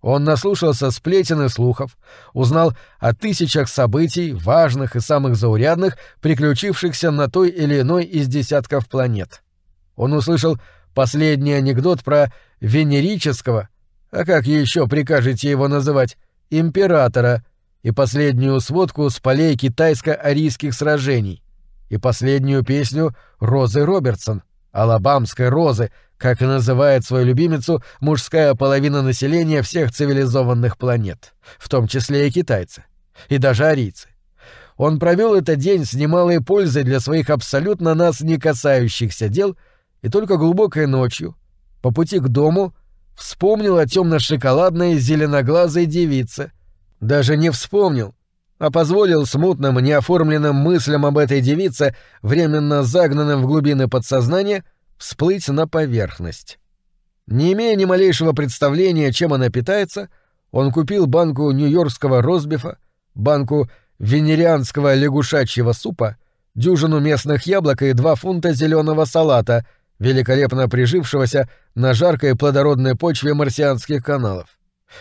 Speaker 1: Он наслушался сплетен и слухов, узнал о тысячах событий, важных и самых заурядных, приключившихся на той или иной из десятков планет. Он услышал Последний анекдот про венерического, а как еще прикажете его называть, императора, и последнюю сводку с полей китайско-арийских сражений, и последнюю песню Розы Робертсон, Алабамской розы, как называет свою любимицу мужская половина населения всех цивилизованных планет, в том числе и китайцы, и даже арийцы. Он провел этот день с немалой пользой для своих абсолютно нас не касающихся дел — и только глубокой ночью, по пути к дому вспомнил о темно-шоколадной зеленоглазой девице. Даже не вспомнил, а позволил смутным, неоформленным мыслям об этой девице, временно загнанным в глубины подсознания, всплыть на поверхность. Не имея ни малейшего представления, чем она питается, он купил банку нью-йоркского розбифа, банку венерианского лягушачьего супа, дюжину местных яблок и два фунта зеленого салата, великолепно прижившегося на жаркой плодородной почве марсианских каналов.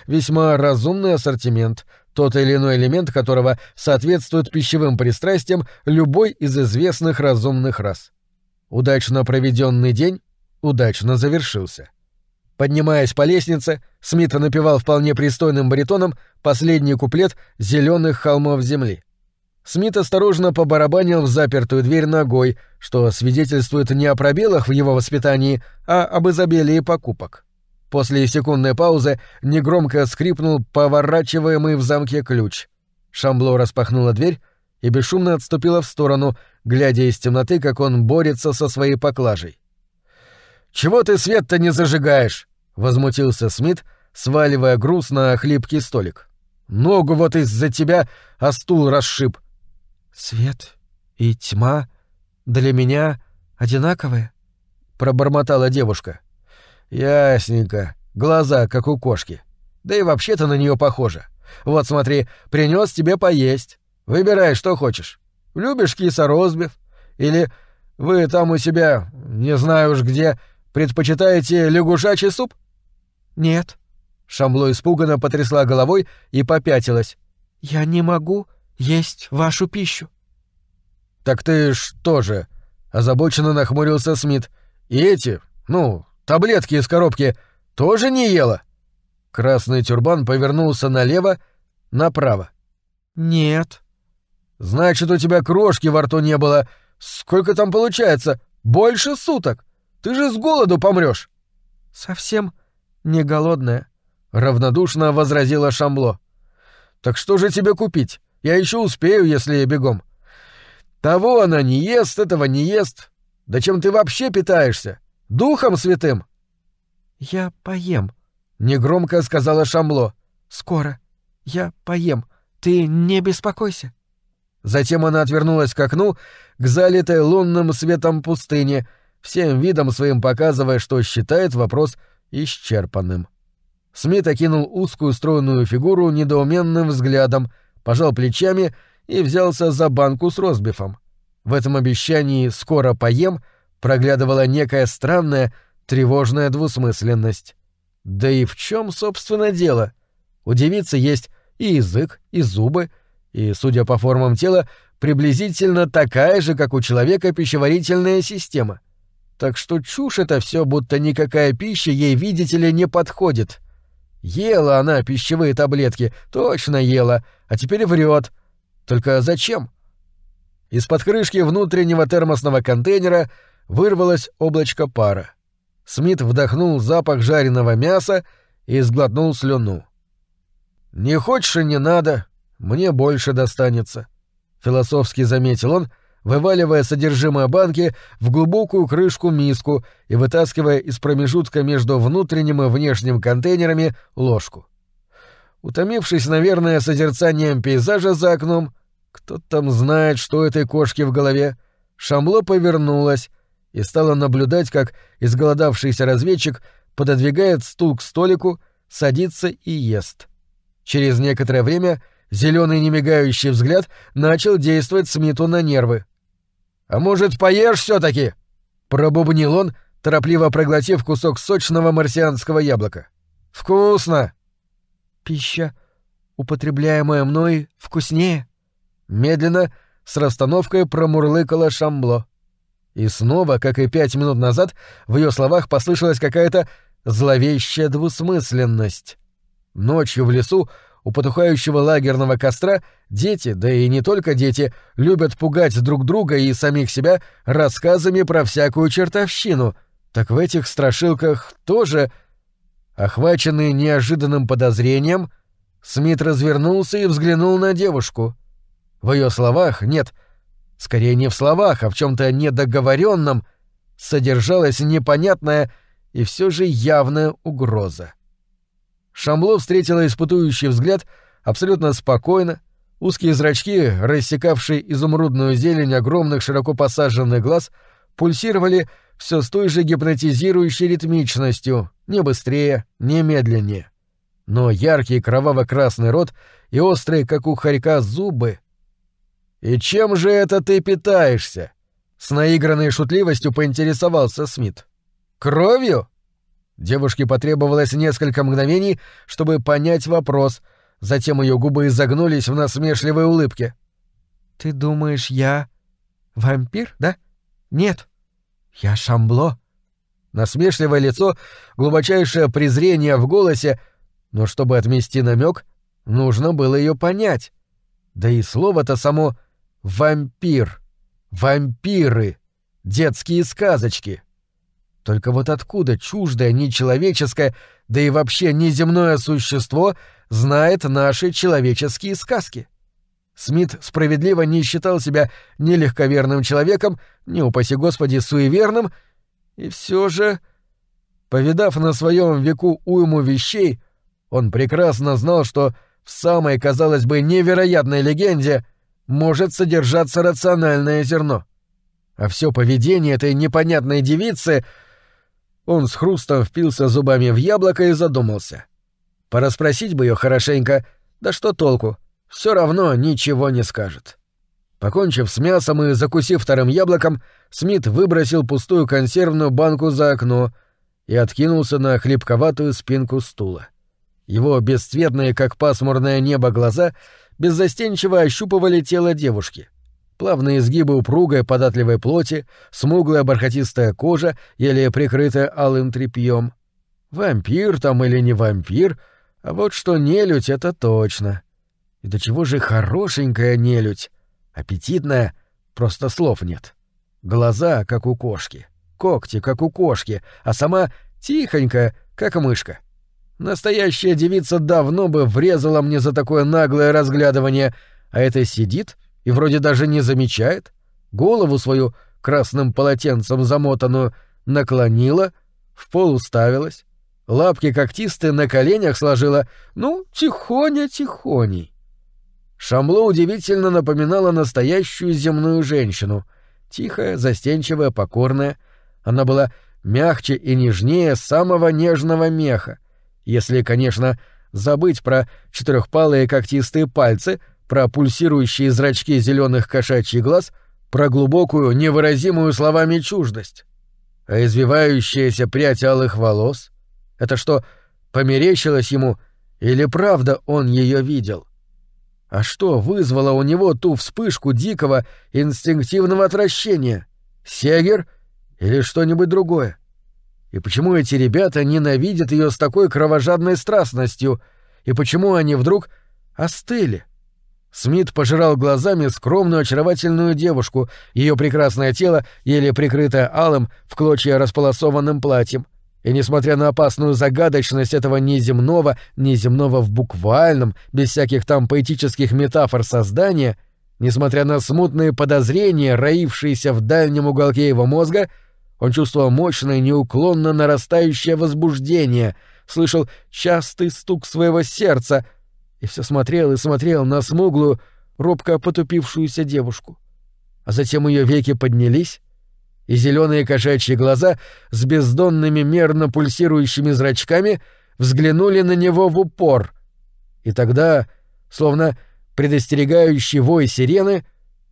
Speaker 1: Весьма разумный ассортимент, тот или иной элемент которого соответствует пищевым пристрастиям любой из известных разумных рас. Удачно проведенный день удачно завершился. Поднимаясь по лестнице, Смит напевал вполне пристойным баритоном последний куплет «Зеленых холмов земли». Смит осторожно побарабанил в запертую дверь ногой, что свидетельствует не о пробелах в его воспитании, а об изобилии покупок. После секундной паузы негромко скрипнул поворачиваемый в замке ключ. Шамбло распахнула дверь и бесшумно отступила в сторону, глядя из темноты, как он борется со своей поклажей. «Чего ты свет-то не зажигаешь?» — возмутился Смит, сваливая груз на хлипкий столик. «Ногу вот из-за тебя, а стул расшиб».
Speaker 2: «Свет и тьма для меня одинаковые?»
Speaker 1: — пробормотала девушка. «Ясненько. Глаза, как у кошки. Да и вообще-то на нее похоже. Вот смотри, принес тебе поесть. Выбирай, что хочешь. Любишь кислорозбив? Или вы там у себя, не знаю уж где, предпочитаете лягушачий суп?
Speaker 2: Нет.
Speaker 1: Шамбло испуганно потрясла головой и попятилась.
Speaker 2: Я не могу есть вашу пищу.
Speaker 1: Так ты что же? Озабоченно нахмурился Смит. И эти, ну, таблетки из коробки тоже не ела? Красный тюрбан повернулся налево, направо.
Speaker 2: Нет.
Speaker 1: Значит, у тебя крошки во рту не было. Сколько там получается? Больше суток. Ты же с голоду помрешь.
Speaker 2: Совсем не голодная,
Speaker 1: равнодушно возразила Шамбло. Так что же тебе купить? Я еще успею, если я бегом. Того она не ест, этого не ест. Да чем ты вообще питаешься? Духом святым?
Speaker 2: Я поем,
Speaker 1: негромко сказала Шамло.
Speaker 2: Скоро. Я поем. Ты не беспокойся.
Speaker 1: Затем она отвернулась к окну, к залитой лунным светом пустыне, всем видом своим показывая, что считает вопрос исчерпанным. Смит окинул узкую стройную фигуру недоуменным взглядом, пожал плечами и взялся за банку с розбифом. В этом обещании «скоро поем» проглядывала некая странная, тревожная двусмысленность. Да и в чем, собственно, дело? У девицы есть и язык, и зубы, и, судя по формам тела, приблизительно такая же, как у человека, пищеварительная система. Так что чушь это все, будто никакая пища ей, видите ли, не подходит. Ела она пищевые таблетки, точно ела, а теперь врет. Только зачем? Из-под крышки внутреннего термосного контейнера вырвалось облачко пара. Смит вдохнул запах жареного мяса и сглотнул слюну. «Не хочешь и не надо, мне больше достанется», — философски заметил он, вываливая содержимое банки в глубокую крышку-миску и вытаскивая из промежутка между внутренним и внешним контейнерами ложку. Утомившись, наверное, созерцанием пейзажа за окном, кто там знает, что этой кошке в голове, Шамло повернулась и стала наблюдать, как изголодавшийся разведчик пододвигает стул к столику, садится и ест. Через некоторое время зеленый немигающий взгляд начал действовать Смиту на нервы. «А может, поешь все таки пробубнил он, торопливо проглотив кусок сочного марсианского яблока. «Вкусно!»
Speaker 2: «Пища, употребляемая мной, вкуснее?»
Speaker 1: Медленно, с расстановкой промурлыкала Шамбло. И снова, как и пять минут назад, в ее словах послышалась какая-то зловещая двусмысленность. Ночью в лесу у потухающего лагерного костра дети, да и не только дети, любят пугать друг друга и самих себя рассказами про всякую чертовщину. Так в этих страшилках тоже... Охваченный неожиданным подозрением, Смит развернулся и взглянул на девушку. В ее словах, нет, скорее не в словах, а в чем-то недоговоренном, содержалась непонятная и все же явная угроза. Шамбло встретила испытующий взгляд абсолютно спокойно, узкие зрачки, рассекавшие изумрудную зелень огромных широко посаженных глаз, пульсировали все с той же гипнотизирующей ритмичностью, не быстрее, не медленнее. Но яркий кроваво-красный рот и острые, как у хорька, зубы. «И чем же это ты питаешься?» С наигранной шутливостью поинтересовался Смит. «Кровью?» Девушке потребовалось несколько мгновений, чтобы понять вопрос, затем ее губы изогнулись в насмешливой улыбке.
Speaker 2: «Ты думаешь, я вампир, да? Нет, я Шамбло».
Speaker 1: Насмешливое лицо, глубочайшее презрение в голосе, но чтобы отмести намек, нужно было ее понять. Да и слово-то само «вампир», «вампиры», детские сказочки — только вот откуда чуждое, нечеловеческое, да и вообще неземное существо знает наши человеческие сказки? Смит справедливо не считал себя ни легковерным человеком, ни, упаси господи, суеверным, и все же, повидав на своем веку уйму вещей, он прекрасно знал, что в самой, казалось бы, невероятной легенде может содержаться рациональное зерно. А все поведение этой непонятной девицы — он с хрустом впился зубами в яблоко и задумался. Пора спросить бы ее хорошенько, да что толку, все равно ничего не скажет. Покончив с мясом и закусив вторым яблоком, Смит выбросил пустую консервную банку за окно и откинулся на хлебковатую спинку стула. Его бесцветные, как пасмурное небо, глаза беззастенчиво ощупывали тело девушки — плавные изгибы упругой податливой плоти, смуглая бархатистая кожа, еле прикрытая алым тряпьем. Вампир там или не вампир, а вот что нелюдь — это точно. И до чего же хорошенькая нелюдь, аппетитная, просто слов нет. Глаза, как у кошки, когти, как у кошки, а сама тихонькая, как мышка. Настоящая девица давно бы врезала мне за такое наглое разглядывание, а это сидит — и вроде даже не замечает, голову свою красным полотенцем замотанную наклонила, в пол уставилась, лапки когтистые на коленях сложила, ну, тихоня-тихоней. Шамло удивительно напоминала настоящую земную женщину. Тихая, застенчивая, покорная. Она была мягче и нежнее самого нежного меха. Если, конечно, забыть про четырехпалые когтистые пальцы — про пульсирующие зрачки зеленых кошачьих глаз, про глубокую, невыразимую словами чуждость. А извивающаяся прядь алых волос — это что, померещилось ему, или правда он ее видел? А что вызвало у него ту вспышку дикого инстинктивного отвращения? Сегер или что-нибудь другое? И почему эти ребята ненавидят ее с такой кровожадной страстностью? И почему они вдруг остыли? Смит пожирал глазами скромную очаровательную девушку, ее прекрасное тело, еле прикрытое алым, в клочья располосованным платьем. И несмотря на опасную загадочность этого неземного, неземного в буквальном, без всяких там поэтических метафор создания, несмотря на смутные подозрения, роившиеся в дальнем уголке его мозга, он чувствовал мощное, неуклонно нарастающее возбуждение, слышал частый стук своего сердца — и все смотрел и смотрел на смуглую, робко потупившуюся девушку. А затем ее веки поднялись, и зеленые кошачьи глаза с бездонными мерно пульсирующими зрачками взглянули на него в упор. И тогда, словно предостерегающий вой сирены,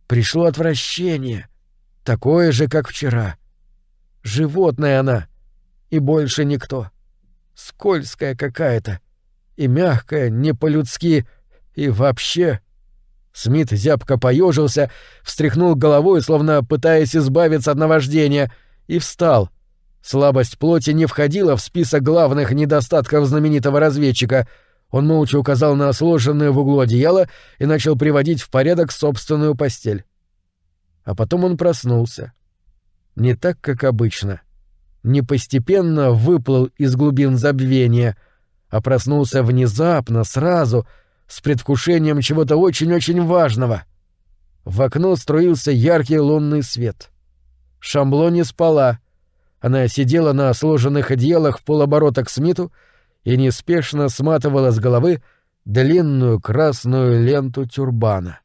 Speaker 1: пришло отвращение, такое же, как вчера. Животное она, и больше никто. Скользкая какая-то — и мягкое, не по-людски, и вообще... Смит зябко поежился, встряхнул головой, словно пытаясь избавиться от наваждения, и встал. Слабость плоти не входила в список главных недостатков знаменитого разведчика. Он молча указал на сложенное в углу одеяло и начал приводить в порядок собственную постель. А потом он проснулся. Не так, как обычно. Не постепенно выплыл из глубин забвения — а проснулся внезапно, сразу, с предвкушением чего-то очень-очень важного. В окно струился яркий лунный свет. Шамбло не спала. Она сидела на сложенных одеялах в полоборота к Смиту и неспешно сматывала с головы длинную красную ленту тюрбана.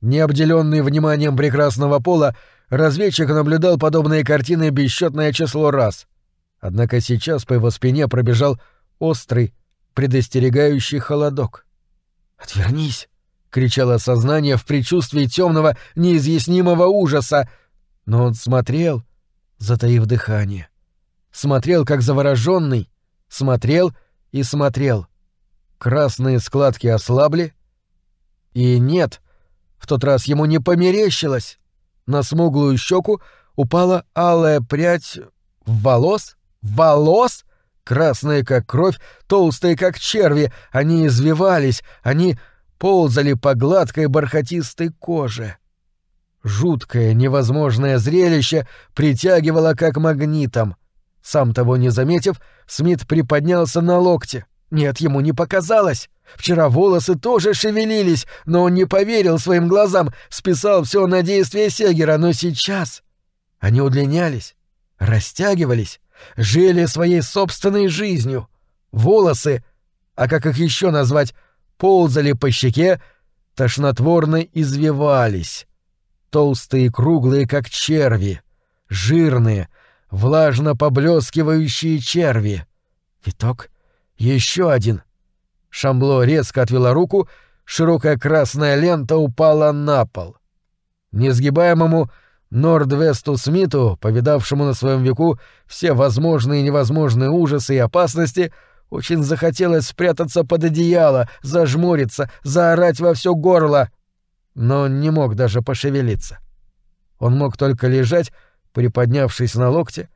Speaker 1: Необделенный вниманием прекрасного пола, разведчик наблюдал подобные картины бесчетное число раз. Однако сейчас по его спине пробежал острый, предостерегающий холодок. «Отвернись!» — кричало сознание в предчувствии темного, неизъяснимого ужаса. Но он смотрел, затаив дыхание. Смотрел, как завороженный, смотрел и смотрел. Красные складки ослабли. И нет, в тот раз ему не померещилось. На смуглую щеку упала алая прядь волос. Волос? Красные, как кровь, толстые, как черви, они извивались, они ползали по гладкой бархатистой коже. Жуткое, невозможное зрелище притягивало как магнитом. Сам того не заметив, Смит приподнялся на локте. Нет, ему не показалось. Вчера волосы тоже шевелились, но он не поверил своим глазам, списал все на действие Сегера, но сейчас они удлинялись, растягивались, жили своей собственной жизнью. Волосы, а как их еще назвать, ползали по щеке, тошнотворно извивались. Толстые круглые, как черви, жирные, влажно поблескивающие черви. Виток, еще один. Шамбло резко отвела руку, широкая красная лента упала на пол. Несгибаемому Нордвесту Смиту, повидавшему на своем веку все возможные и невозможные ужасы и опасности, очень захотелось спрятаться под одеяло, зажмуриться, заорать во все горло. Но он не мог даже пошевелиться. Он мог только лежать, приподнявшись на локте,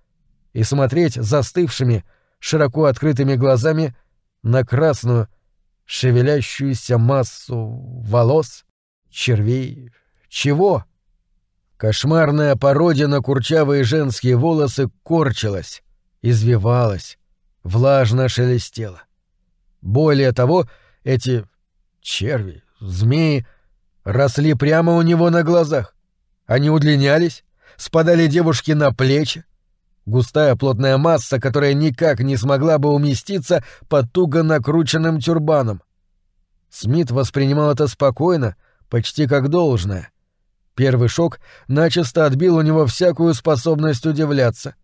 Speaker 1: и смотреть застывшими, широко открытыми глазами на красную, шевелящуюся массу волос, червей, чего? Кошмарная пародия на курчавые женские волосы корчилась, извивалась, влажно шелестела. Более того, эти черви, змеи росли прямо у него на глазах. Они удлинялись, спадали девушке на плечи. Густая плотная масса, которая никак не смогла бы уместиться под туго накрученным тюрбаном. Смит воспринимал это спокойно, почти как должное. Первый шок начисто отбил у него всякую способность удивляться.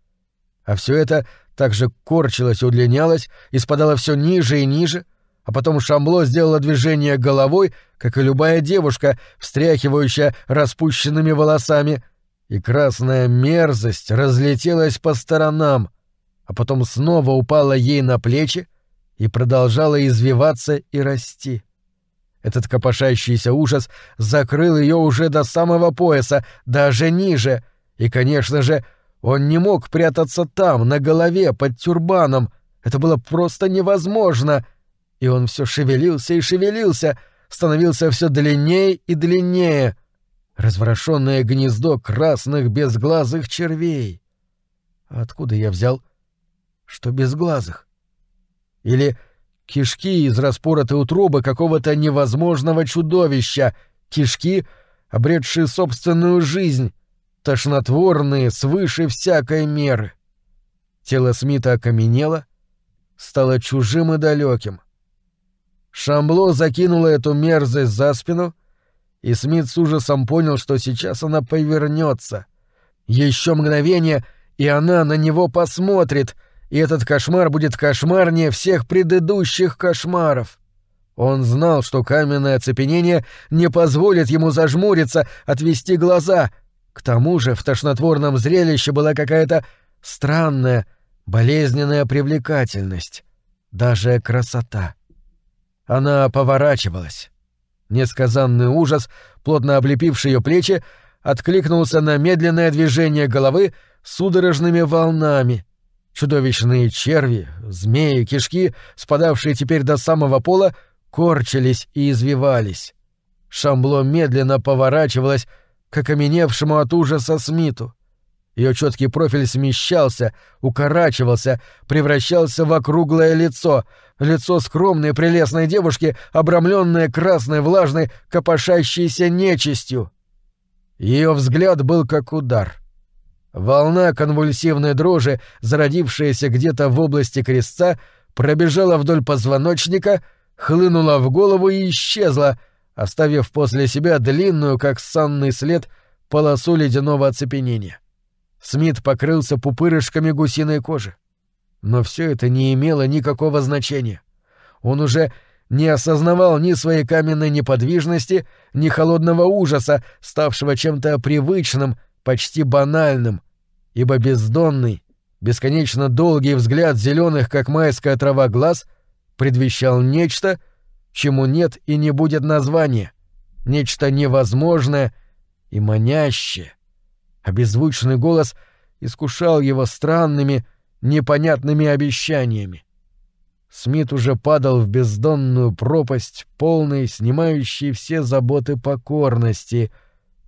Speaker 1: А все это также корчилось, удлинялось и спадало все ниже и ниже, а потом Шамбло сделало движение головой, как и любая девушка, встряхивающая распущенными волосами, и красная мерзость разлетелась по сторонам, а потом снова упала ей на плечи и продолжала извиваться и расти. Этот копошащийся ужас закрыл ее уже до самого пояса, даже ниже, и, конечно же, он не мог прятаться там, на голове, под тюрбаном. Это было просто невозможно. И он все шевелился и шевелился, становился все длиннее и длиннее. Разворошенное гнездо красных безглазых червей. Откуда я взял, что безглазых? Или кишки из распоротой утробы какого-то невозможного чудовища, кишки, обретшие собственную жизнь, тошнотворные свыше всякой меры. Тело Смита окаменело, стало чужим и далеким. Шамбло закинуло эту мерзость за спину, и Смит с ужасом понял, что сейчас она повернется. Еще мгновение, и она на него посмотрит, и этот кошмар будет кошмарнее всех предыдущих кошмаров. Он знал, что каменное оцепенение не позволит ему зажмуриться, отвести глаза, к тому же в тошнотворном зрелище была какая-то странная, болезненная привлекательность, даже красота. Она поворачивалась. Несказанный ужас, плотно облепивший ее плечи, откликнулся на медленное движение головы судорожными волнами. Чудовищные черви, змеи, кишки, спадавшие теперь до самого пола, корчились и извивались. Шамбло медленно поворачивалось к окаменевшему от ужаса Смиту. Ее четкий профиль смещался, укорачивался, превращался в округлое лицо, лицо скромной прелестной девушки, обрамленное красной влажной, копошащейся нечистью. Ее взгляд был как удар. Волна конвульсивной дрожи, зародившаяся где-то в области крестца, пробежала вдоль позвоночника, хлынула в голову и исчезла, оставив после себя длинную, как санный след, полосу ледяного оцепенения. Смит покрылся пупырышками гусиной кожи. Но все это не имело никакого значения. Он уже не осознавал ни своей каменной неподвижности, ни холодного ужаса, ставшего чем-то привычным, почти банальным, ибо бездонный, бесконечно долгий взгляд зеленых, как майская трава, глаз предвещал нечто, чему нет и не будет названия, нечто невозможное и манящее. А беззвучный голос искушал его странными, непонятными обещаниями. Смит уже падал в бездонную пропасть, полной, снимающей все заботы покорности,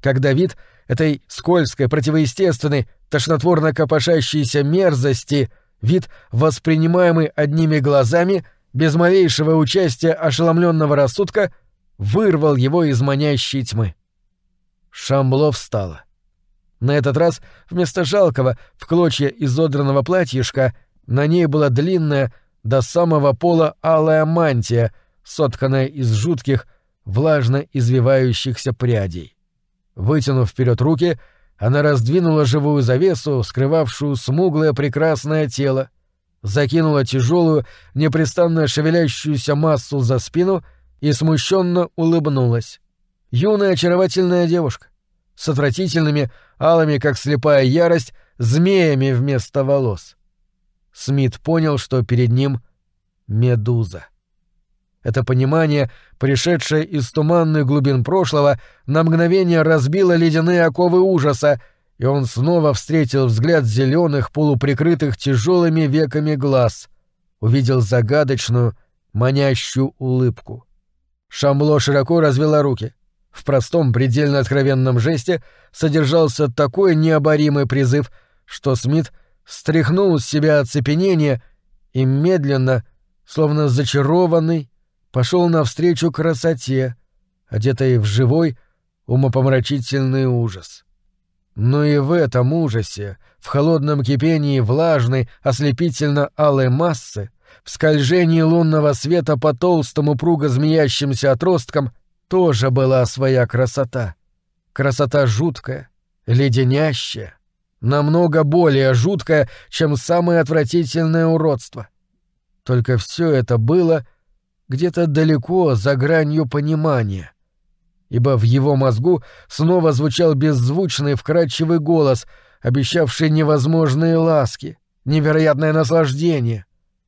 Speaker 1: когда вид этой скользкой, противоестественной, тошнотворно копошащейся мерзости, вид, воспринимаемый одними глазами, без малейшего участия ошеломленного рассудка, вырвал его из манящей тьмы. Шамбло встала. На этот раз вместо жалкого, в клочья изодранного платьишка, на ней была длинная, до самого пола алая мантия, сотканная из жутких, влажно извивающихся прядей. Вытянув вперед руки, она раздвинула живую завесу, скрывавшую смуглое прекрасное тело, закинула тяжелую, непрестанно шевелящуюся массу за спину и смущенно улыбнулась. Юная очаровательная девушка с отвратительными, алыми, как слепая ярость, змеями вместо волос. Смит понял, что перед ним медуза. Это понимание, пришедшее из туманных глубин прошлого, на мгновение разбило ледяные оковы ужаса, и он снова встретил взгляд зеленых, полуприкрытых тяжелыми веками глаз, увидел загадочную, манящую улыбку. Шамло широко развела руки. В простом, предельно откровенном жесте содержался такой необоримый призыв, что Смит — стряхнул с себя оцепенение и медленно, словно зачарованный, пошел навстречу красоте, одетой в живой, умопомрачительный ужас. Но и в этом ужасе, в холодном кипении влажной, ослепительно-алой массы, в скольжении лунного света по толстому пруго змеящимся отросткам тоже была своя красота. Красота жуткая, леденящая, намного более жуткое, чем самое отвратительное уродство. Только все это было где-то далеко за гранью понимания, ибо в его мозгу снова звучал беззвучный вкрадчивый голос, обещавший невозможные ласки, невероятное наслаждение,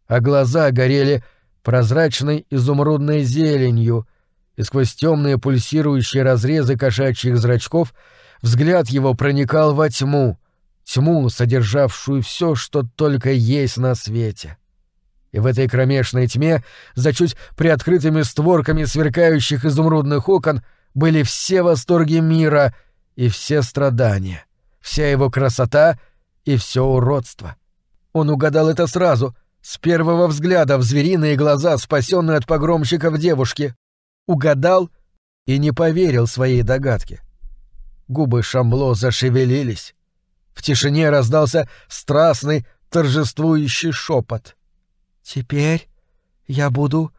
Speaker 1: а глаза горели прозрачной изумрудной зеленью, и сквозь темные пульсирующие разрезы кошачьих зрачков взгляд его проникал во тьму — тьму, содержавшую все, что только есть на свете. И в этой кромешной тьме, за чуть приоткрытыми створками сверкающих изумрудных окон, были все восторги мира и все страдания, вся его красота и все уродство. Он угадал это сразу, с первого взгляда в звериные глаза, спасенные от погромщиков девушки. Угадал и не поверил своей догадке. Губы Шамло зашевелились. В тишине раздался страстный, торжествующий шепот. «Теперь я буду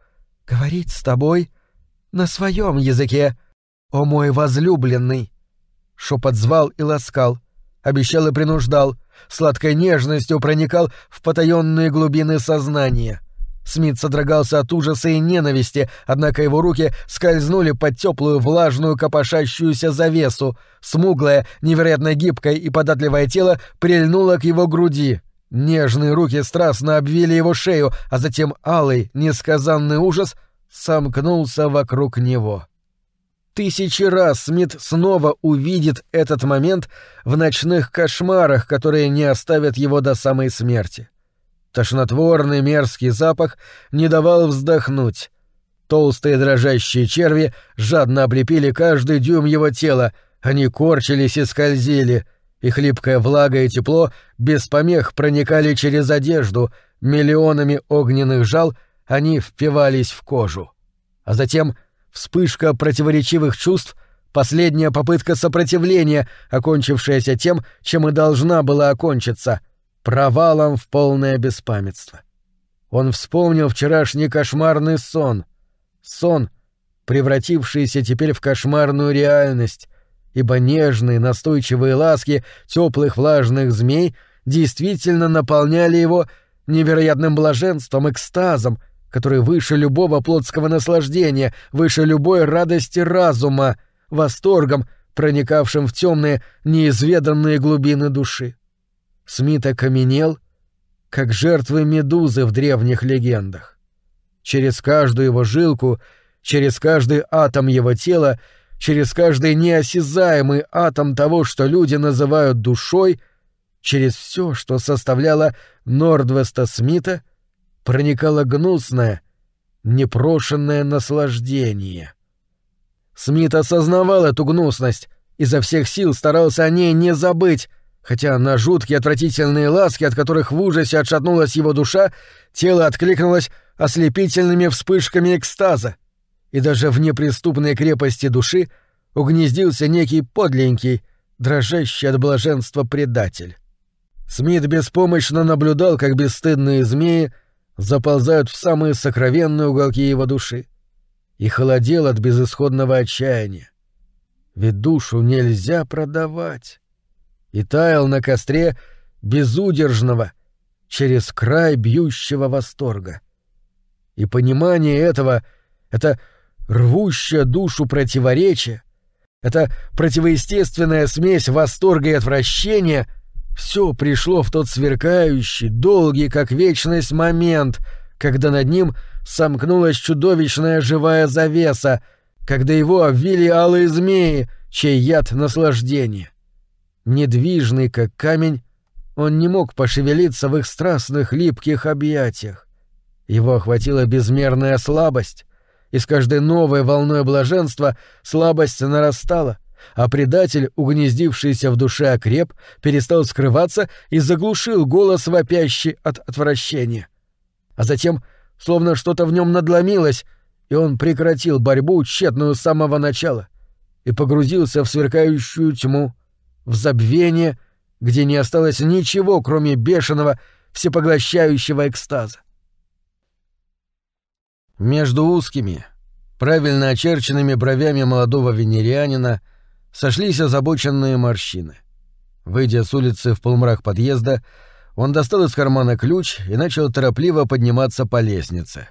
Speaker 1: говорить с тобой на своем языке, о мой возлюбленный!» Шепот звал и ласкал, обещал и принуждал, сладкой нежностью проникал в потаенные глубины сознания — Смит содрогался от ужаса и ненависти, однако его руки скользнули под теплую влажную копошащуюся завесу. Смуглое, невероятно гибкое и податливое тело прильнуло к его груди. Нежные руки страстно обвили его шею, а затем алый, несказанный ужас сомкнулся вокруг него. Тысячи раз Смит снова увидит этот момент в ночных кошмарах, которые не оставят его до самой смерти. Тошнотворный мерзкий запах не давал вздохнуть. Толстые дрожащие черви жадно облепили каждый дюйм его тела, они корчились и скользили, и хлипкая влага и тепло без помех проникали через одежду, миллионами огненных жал они впивались в кожу. А затем вспышка противоречивых чувств последняя попытка сопротивления, окончившаяся тем, чем и должна была окончиться — провалом в полное беспамятство. Он вспомнил вчерашний кошмарный сон. Сон, превратившийся теперь в кошмарную реальность, ибо нежные, настойчивые ласки теплых влажных змей действительно наполняли его невероятным блаженством, экстазом, который выше любого плотского наслаждения, выше любой радости разума, восторгом, проникавшим в темные, неизведанные глубины души. Смит окаменел, как жертвы медузы в древних легендах. Через каждую его жилку, через каждый атом его тела, через каждый неосязаемый атом того, что люди называют душой, через все, что составляло Нордвеста Смита, проникало гнусное, непрошенное наслаждение. Смит осознавал эту гнусность, изо всех сил старался о ней не забыть, хотя на жуткие отвратительные ласки, от которых в ужасе отшатнулась его душа, тело откликнулось ослепительными вспышками экстаза, и даже в неприступной крепости души угнездился некий подленький, дрожащий от блаженства предатель. Смит беспомощно наблюдал, как бесстыдные змеи заползают в самые сокровенные уголки его души, и холодел от безысходного отчаяния. Ведь душу нельзя продавать. И таял на костре безудержного, через край бьющего восторга. И понимание этого, это рвущее душу противоречие, это противоестественная смесь восторга и отвращения — все пришло в тот сверкающий, долгий, как вечность, момент, когда над ним сомкнулась чудовищная живая завеса, когда его обвили алые змеи, чей яд — наслаждение. Недвижный, как камень, он не мог пошевелиться в их страстных липких объятиях. Его охватила безмерная слабость, и с каждой новой волной блаженства слабость нарастала, а предатель, угнездившийся в душе окреп, перестал скрываться и заглушил голос вопящий от отвращения. А затем словно что-то в нем надломилось, и он прекратил борьбу, тщетную с самого начала, и погрузился в сверкающую тьму, в забвение, где не осталось ничего, кроме бешеного, всепоглощающего экстаза. Между узкими, правильно очерченными бровями молодого венерианина сошлись озабоченные морщины. Выйдя с улицы в полмрак подъезда, он достал из кармана ключ и начал торопливо подниматься по лестнице.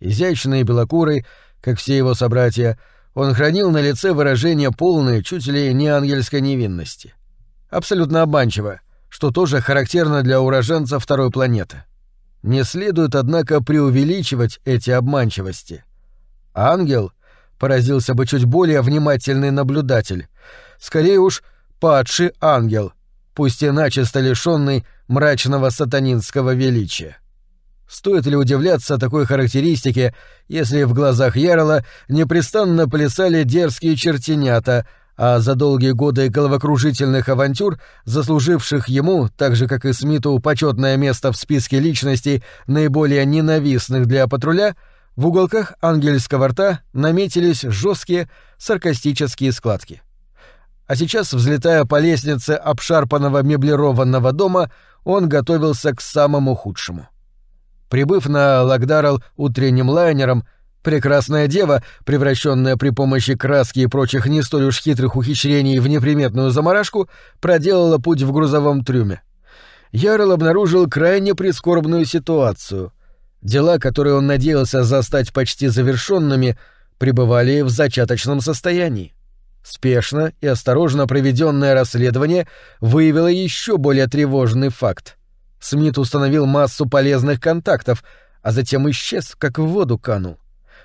Speaker 1: Изящный и белокурый, как все его собратья, он хранил на лице выражение полной, чуть ли не ангельской невинности. Абсолютно обманчиво, что тоже характерно для уроженца второй планеты. Не следует, однако, преувеличивать эти обманчивости. Ангел, поразился бы чуть более внимательный наблюдатель, скорее уж падший ангел, пусть и начисто лишенный мрачного сатанинского величия. Стоит ли удивляться такой характеристике, если в глазах Ярла непрестанно плясали дерзкие чертенята, а за долгие годы головокружительных авантюр, заслуживших ему, так же как и Смиту, почетное место в списке личностей, наиболее ненавистных для патруля, в уголках ангельского рта наметились жесткие саркастические складки. А сейчас, взлетая по лестнице обшарпанного меблированного дома, он готовился к самому худшему. Прибыв на Лагдарал утренним лайнером, прекрасная дева, превращенная при помощи краски и прочих не столь уж хитрых ухищрений в неприметную заморашку, проделала путь в грузовом трюме. Ярл обнаружил крайне прискорбную ситуацию. Дела, которые он надеялся застать почти завершенными, пребывали в зачаточном состоянии. Спешно и осторожно проведенное расследование выявило еще более тревожный факт. Смит установил массу полезных контактов, а затем исчез, как в воду канул.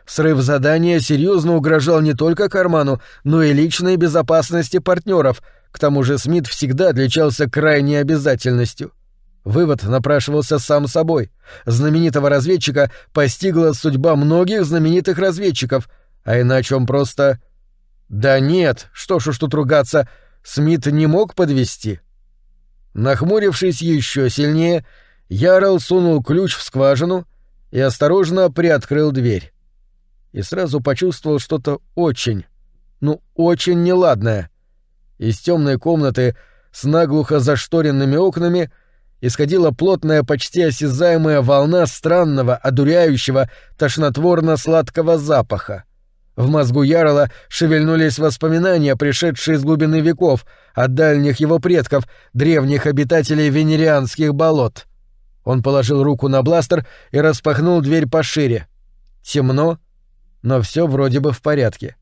Speaker 1: Срыв задания серьезно угрожал не только карману, но и личной безопасности партнеров. К тому же Смит всегда отличался крайней обязательностью. Вывод напрашивался сам собой. Знаменитого разведчика постигла судьба многих знаменитых разведчиков, а иначе он просто да нет, что ж уж тут ругаться, Смит не мог подвести. Нахмурившись еще сильнее, Ярл сунул ключ в скважину и осторожно приоткрыл дверь. И сразу почувствовал что-то очень, ну, очень неладное. Из темной комнаты с наглухо зашторенными окнами исходила плотная, почти осязаемая волна странного, одуряющего, тошнотворно-сладкого запаха. В мозгу Ярла шевельнулись воспоминания, пришедшие из глубины веков, от дальних его предков, древних обитателей венерианских болот. Он положил руку на бластер и распахнул дверь пошире. Темно, но все вроде бы в порядке.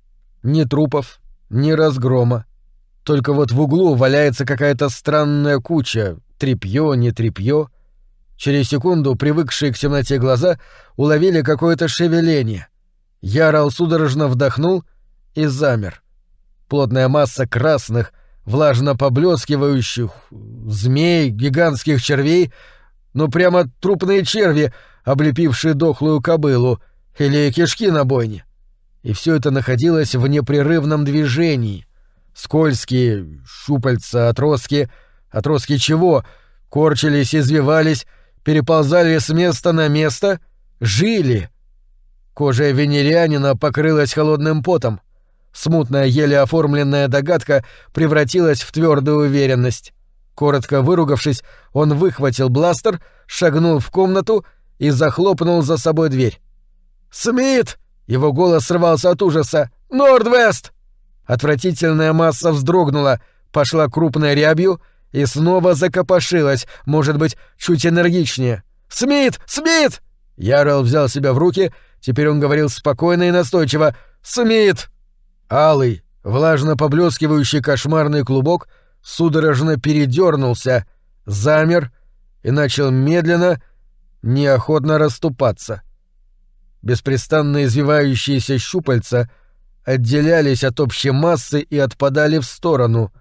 Speaker 1: Ни трупов, ни разгрома. Только вот в углу валяется какая-то странная куча, тряпьё, не тряпьё. Через секунду привыкшие к темноте глаза уловили какое-то шевеление. Ярал судорожно вдохнул и замер. Плотная масса красных, влажно поблескивающих змей, гигантских червей, ну прямо трупные черви, облепившие дохлую кобылу, или кишки на бойне. И все это находилось в непрерывном движении — Скользкие щупальца, отростки, отростки чего? Корчились, извивались, переползали с места на место, жили. Кожа венерянина покрылась холодным потом. Смутная, еле оформленная догадка превратилась в твердую уверенность. Коротко выругавшись, он выхватил бластер, шагнул в комнату и захлопнул за собой дверь. «Смит!» — его голос срывался от ужаса. «Нордвест!» Отвратительная масса вздрогнула, пошла крупной рябью и снова закопошилась, может быть, чуть энергичнее. «Смит! Смит!» Ярл взял себя в руки, теперь он говорил спокойно и настойчиво. «Смит!» Алый, влажно поблескивающий кошмарный клубок судорожно передернулся, замер и начал медленно, неохотно расступаться. Беспрестанно извивающиеся щупальца — отделялись от общей массы и отпадали в сторону,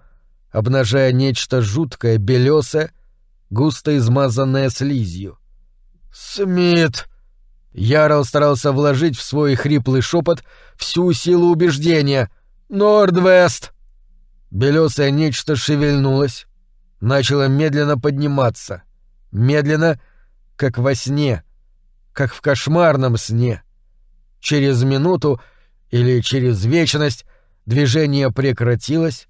Speaker 1: обнажая нечто жуткое, белесое, густо измазанное слизью. «Смит!» Ярл старался вложить в свой хриплый шепот всю силу убеждения. «Нордвест!» Белесое нечто шевельнулось, начало медленно подниматься. Медленно, как во сне, как в кошмарном сне. Через минуту или через вечность движение прекратилось.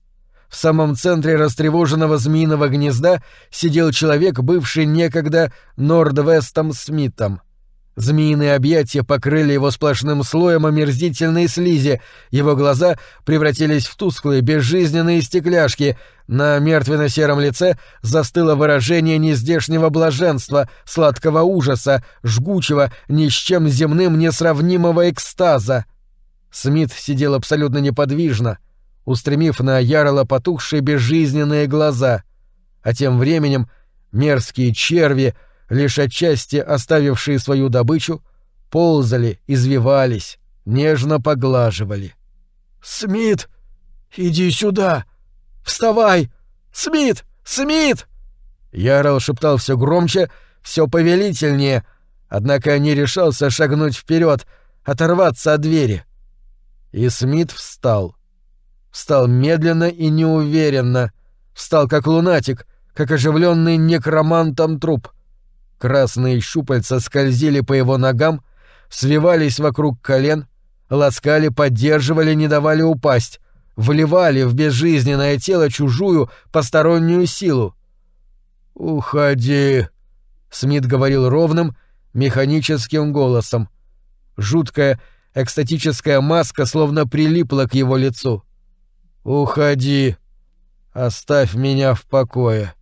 Speaker 1: В самом центре растревоженного змеиного гнезда сидел человек, бывший некогда Нордвестом Смитом. Змеиные объятия покрыли его сплошным слоем омерзительной слизи, его глаза превратились в тусклые, безжизненные стекляшки, на мертвенно-сером лице застыло выражение нездешнего блаженства, сладкого ужаса, жгучего, ни с чем земным несравнимого экстаза — Смит сидел абсолютно неподвижно, устремив на Ярла потухшие безжизненные глаза, а тем временем мерзкие черви, лишь отчасти оставившие свою добычу, ползали, извивались, нежно поглаживали. «Смит! Иди сюда! Вставай! Смит! Смит!» Ярл шептал все громче, все повелительнее, однако не решался шагнуть вперед, оторваться от двери. И Смит встал. Встал медленно и неуверенно. Встал как лунатик, как оживленный некромантом труп. Красные щупальца скользили по его ногам, свивались вокруг колен, ласкали, поддерживали, не давали упасть, вливали в безжизненное тело чужую, постороннюю силу. «Уходи», — Смит говорил ровным, механическим голосом. Жуткая, Экстатическая маска словно прилипла к его лицу. «Уходи! Оставь меня в покое!»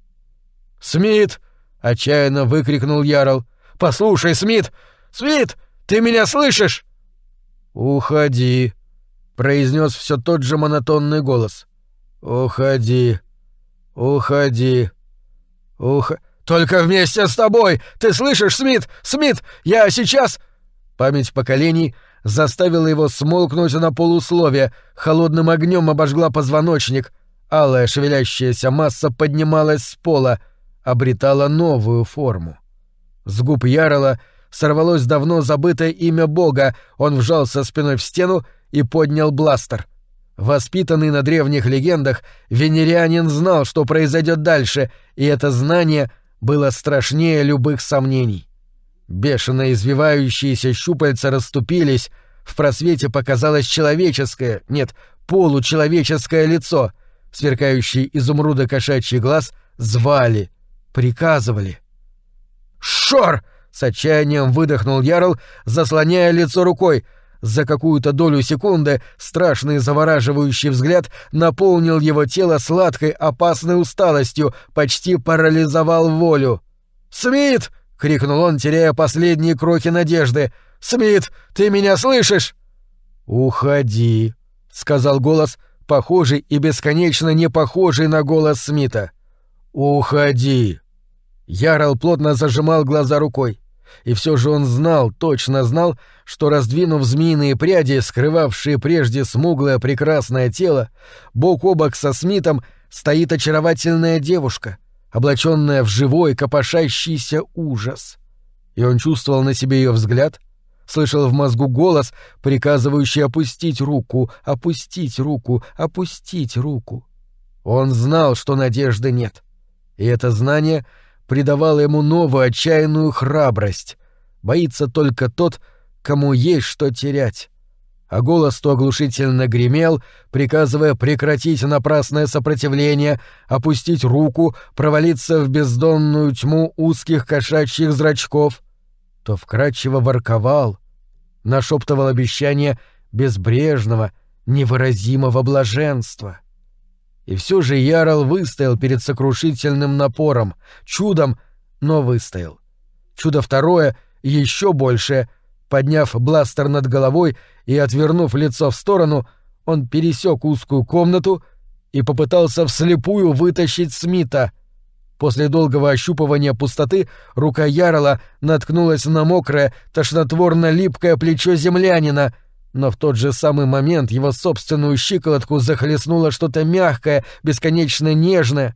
Speaker 1: «Смит!» — отчаянно выкрикнул Ярл. «Послушай, Смит! Смит! Ты меня слышишь?» «Уходи!» — произнес все тот же монотонный голос. «Уходи! Уходи! Ух... Только вместе с тобой! Ты слышишь, Смит? Смит! Я сейчас...» Память поколений заставила его смолкнуть на полусловие, холодным огнем обожгла позвоночник, алая шевелящаяся масса поднималась с пола, обретала новую форму. С губ Ярла сорвалось давно забытое имя бога, он вжался спиной в стену и поднял бластер. Воспитанный на древних легендах, венерианин знал, что произойдет дальше, и это знание было страшнее любых сомнений. Бешено извивающиеся щупальца расступились, в просвете показалось человеческое, нет, получеловеческое лицо. Сверкающие изумруды кошачий глаз звали, приказывали. «Шор!» — с отчаянием выдохнул Ярл, заслоняя лицо рукой. За какую-то долю секунды страшный завораживающий взгляд наполнил его тело сладкой опасной усталостью, почти парализовал волю. «Смит!» — крикнул он, теряя последние кроки надежды. «Смит, ты меня слышишь?» «Уходи», — сказал голос, похожий и бесконечно не похожий на голос Смита. «Уходи». Ярл плотно зажимал глаза рукой. И все же он знал, точно знал, что, раздвинув змеиные пряди, скрывавшие прежде смуглое прекрасное тело, бок о бок со Смитом стоит очаровательная девушка, облаченная в живой, копошащийся ужас. И он чувствовал на себе ее взгляд, слышал в мозгу голос, приказывающий опустить руку, опустить руку, опустить руку. Он знал, что надежды нет. И это знание — придавало ему новую отчаянную храбрость. Боится только тот, кому есть что терять. А голос то оглушительно гремел, приказывая прекратить напрасное сопротивление, опустить руку, провалиться в бездонную тьму узких кошачьих зрачков, то вкрадчиво ворковал, нашептывал обещание безбрежного, невыразимого блаженства. И все же Ярл выстоял перед сокрушительным напором, чудом, но выстоял. Чудо второе, еще большее, подняв бластер над головой и отвернув лицо в сторону, он пересек узкую комнату и попытался вслепую вытащить Смита. После долгого ощупывания пустоты рука Ярла наткнулась на мокрое, тошнотворно-липкое плечо землянина — но в тот же самый момент его собственную щиколотку захлестнуло что-то мягкое, бесконечно нежное,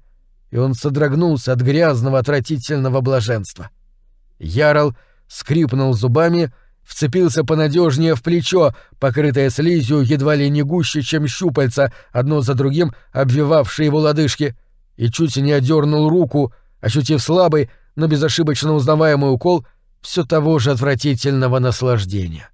Speaker 1: и он содрогнулся от грязного, отвратительного блаженства. Ярл скрипнул зубами, вцепился понадежнее в плечо, покрытое слизью едва ли не гуще, чем щупальца, одно за другим обвивавшие его лодыжки, и чуть не одернул руку, ощутив слабый, но безошибочно узнаваемый укол все того же отвратительного наслаждения.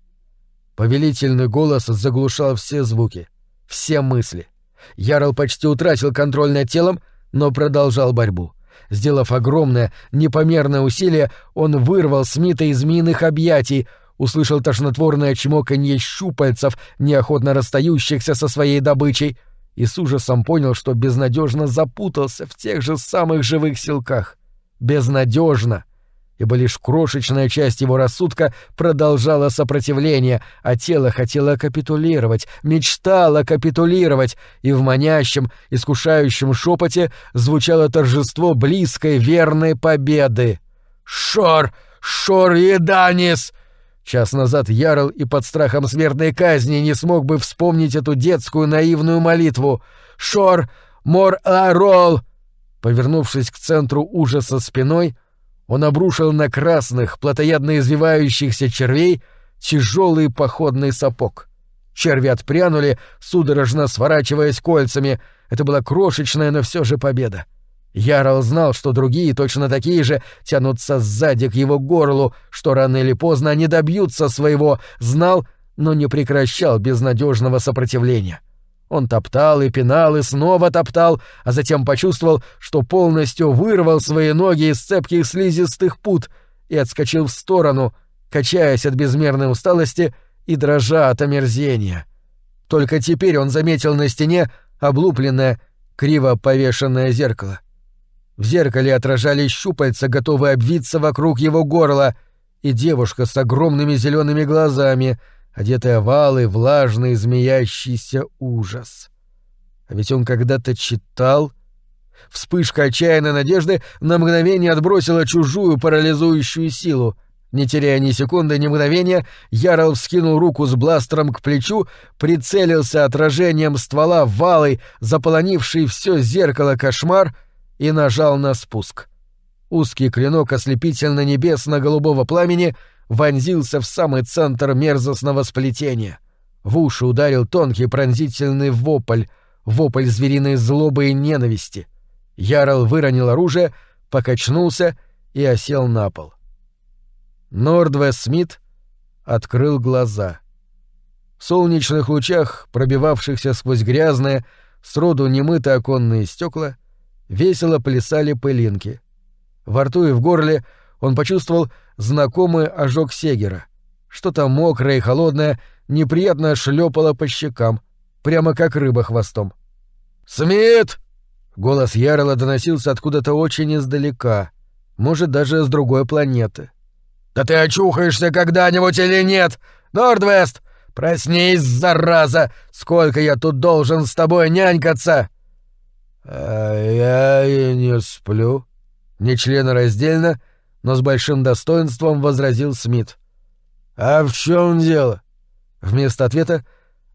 Speaker 1: Повелительный голос заглушал все звуки, все мысли. Ярл почти утратил контроль над телом, но продолжал борьбу. Сделав огромное, непомерное усилие, он вырвал Смита из змеиных объятий, услышал тошнотворное чмоканье щупальцев, неохотно расстающихся со своей добычей, и с ужасом понял, что безнадежно запутался в тех же самых живых силках. Безнадежно! Ибо лишь крошечная часть его рассудка продолжала сопротивление, а тело хотело капитулировать, мечтало капитулировать, и в манящем, искушающем шепоте звучало торжество близкой верной победы. «Шор! Шор Еданис!» Час назад Ярл и под страхом смертной казни не смог бы вспомнить эту детскую наивную молитву. «Шор! Мор Арол!» Повернувшись к центру ужаса спиной, он обрушил на красных, плотоядно извивающихся червей тяжелый походный сапог. Черви отпрянули, судорожно сворачиваясь кольцами. Это была крошечная, но все же победа. Ярл знал, что другие, точно такие же, тянутся сзади к его горлу, что рано или поздно они добьются своего, знал, но не прекращал безнадежного сопротивления. — он топтал и пинал, и снова топтал, а затем почувствовал, что полностью вырвал свои ноги из цепких слизистых пут и отскочил в сторону, качаясь от безмерной усталости и дрожа от омерзения. Только теперь он заметил на стене облупленное, криво повешенное зеркало. В зеркале отражались щупальца, готовые обвиться вокруг его горла, и девушка с огромными зелеными глазами — одетая в алый, влажный, змеящийся ужас. А ведь он когда-то читал... Вспышка отчаянной надежды на мгновение отбросила чужую парализующую силу. Не теряя ни секунды, ни мгновения, Ярл вскинул руку с бластером к плечу, прицелился отражением ствола в валый, заполонивший все зеркало кошмар, и нажал на спуск. Узкий клинок ослепительно-небесно-голубого пламени — вонзился в самый центр мерзостного сплетения. В уши ударил тонкий пронзительный вопль, вопль звериной злобы и ненависти. Ярл выронил оружие, покачнулся и осел на пол. Нордвест Смит открыл глаза. В солнечных лучах, пробивавшихся сквозь грязные, сроду немытые оконные стекла, весело плясали пылинки. Во рту и в горле он почувствовал знакомый ожог Сегера. Что-то мокрое и холодное неприятно шлепало по щекам, прямо как рыба хвостом. «Смит!» Голос Ярла доносился откуда-то очень издалека, может, даже с другой планеты. «Да ты очухаешься когда-нибудь или нет? Нордвест! Проснись, зараза! Сколько я тут должен с тобой нянькаться!» «А я и не сплю», — нечленораздельно, но с большим достоинством возразил Смит. «А в чем дело?» Вместо ответа,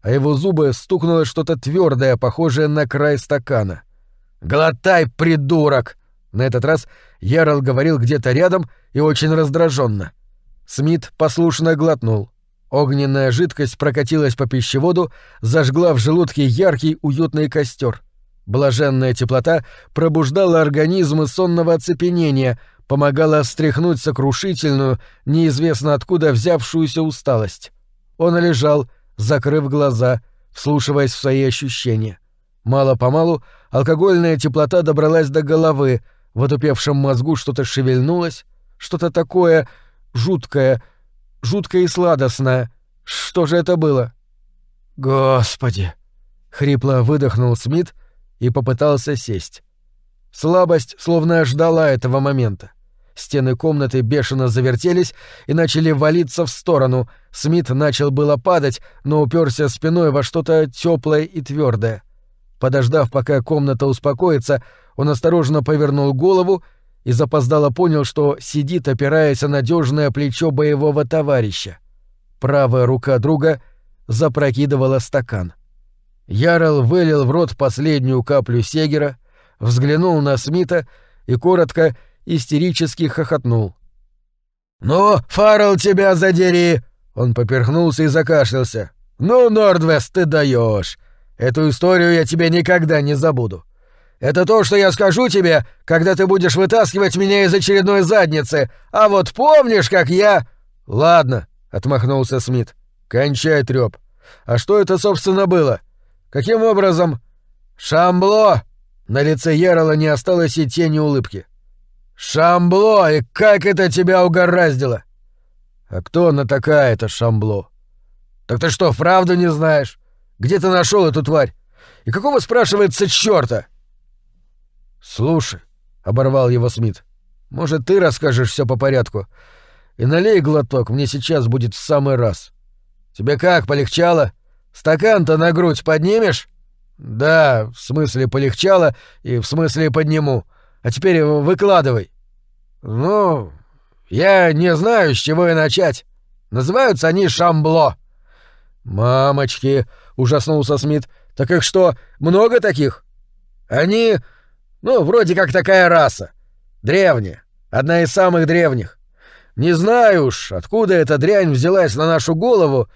Speaker 1: а его зубы стукнуло что-то твердое, похожее на край стакана. «Глотай, придурок!» На этот раз Ярл говорил где-то рядом и очень раздраженно. Смит послушно глотнул. Огненная жидкость прокатилась по пищеводу, зажгла в желудке яркий уютный костер. Блаженная теплота пробуждала организм из сонного оцепенения, помогала встряхнуть сокрушительную, неизвестно откуда взявшуюся усталость. Он лежал, закрыв глаза, вслушиваясь в свои ощущения. Мало-помалу алкогольная теплота добралась до головы, в отупевшем мозгу что-то шевельнулось, что-то такое жуткое, жуткое и сладостное. Что же это было? «Господи!» — хрипло выдохнул Смит и попытался сесть. Слабость словно ждала этого момента. Стены комнаты бешено завертелись и начали валиться в сторону. Смит начал было падать, но уперся спиной во что-то теплое и твердое. Подождав, пока комната успокоится, он осторожно повернул голову и запоздало понял, что сидит, опираясь на надежное плечо боевого товарища. Правая рука друга запрокидывала стакан. Ярл вылил в рот последнюю каплю Сегера, взглянул на Смита и коротко, истерически хохотнул. «Ну, Фаррелл, тебя задери!» Он поперхнулся и закашлялся. «Ну, Нордвест, ты даешь! Эту историю я тебе никогда не забуду. Это то, что я скажу тебе, когда ты будешь вытаскивать меня из очередной задницы. А вот помнишь, как я...» «Ладно», — отмахнулся Смит. «Кончай трёп. А что это, собственно, было? Каким образом...» «Шамбло!» На лице Ярла не осталось и тени улыбки. «Шамбло! И как это тебя угораздило?» «А кто она такая, эта Шамбло?» «Так ты что, правду не знаешь? Где ты нашел эту тварь? И какого, спрашивается, чёрта?» «Слушай», — оборвал его Смит, — «может, ты расскажешь все по порядку? И налей глоток, мне сейчас будет в самый раз. Тебе как, полегчало? Стакан-то на грудь поднимешь?» «Да, в смысле полегчало и в смысле подниму. А теперь выкладывай». «Ну, я не знаю, с чего и начать. Называются они Шамбло». «Мамочки!» — ужаснулся Смит. «Так их что, много таких?» «Они ну, вроде как такая раса. Древняя. Одна из самых древних. Не знаю уж, откуда эта дрянь взялась на нашу голову,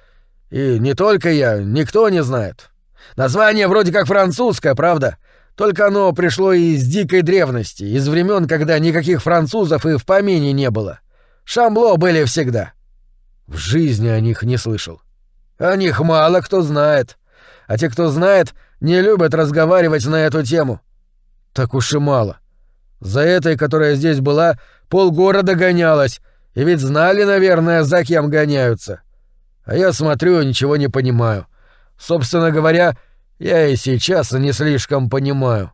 Speaker 1: и не только я, никто не знает. Название вроде как французское, правда? Только оно пришло из дикой древности, из времен, когда никаких французов и в помине не было. Шамбло были всегда. В жизни о них не слышал. О них мало кто знает. А те, кто знает, не любят разговаривать на эту тему. Так уж и мало. За этой, которая здесь была, полгорода гонялась, и ведь знали, наверное, за кем гоняются. А я смотрю ничего не понимаю. Собственно говоря, я и сейчас не слишком понимаю.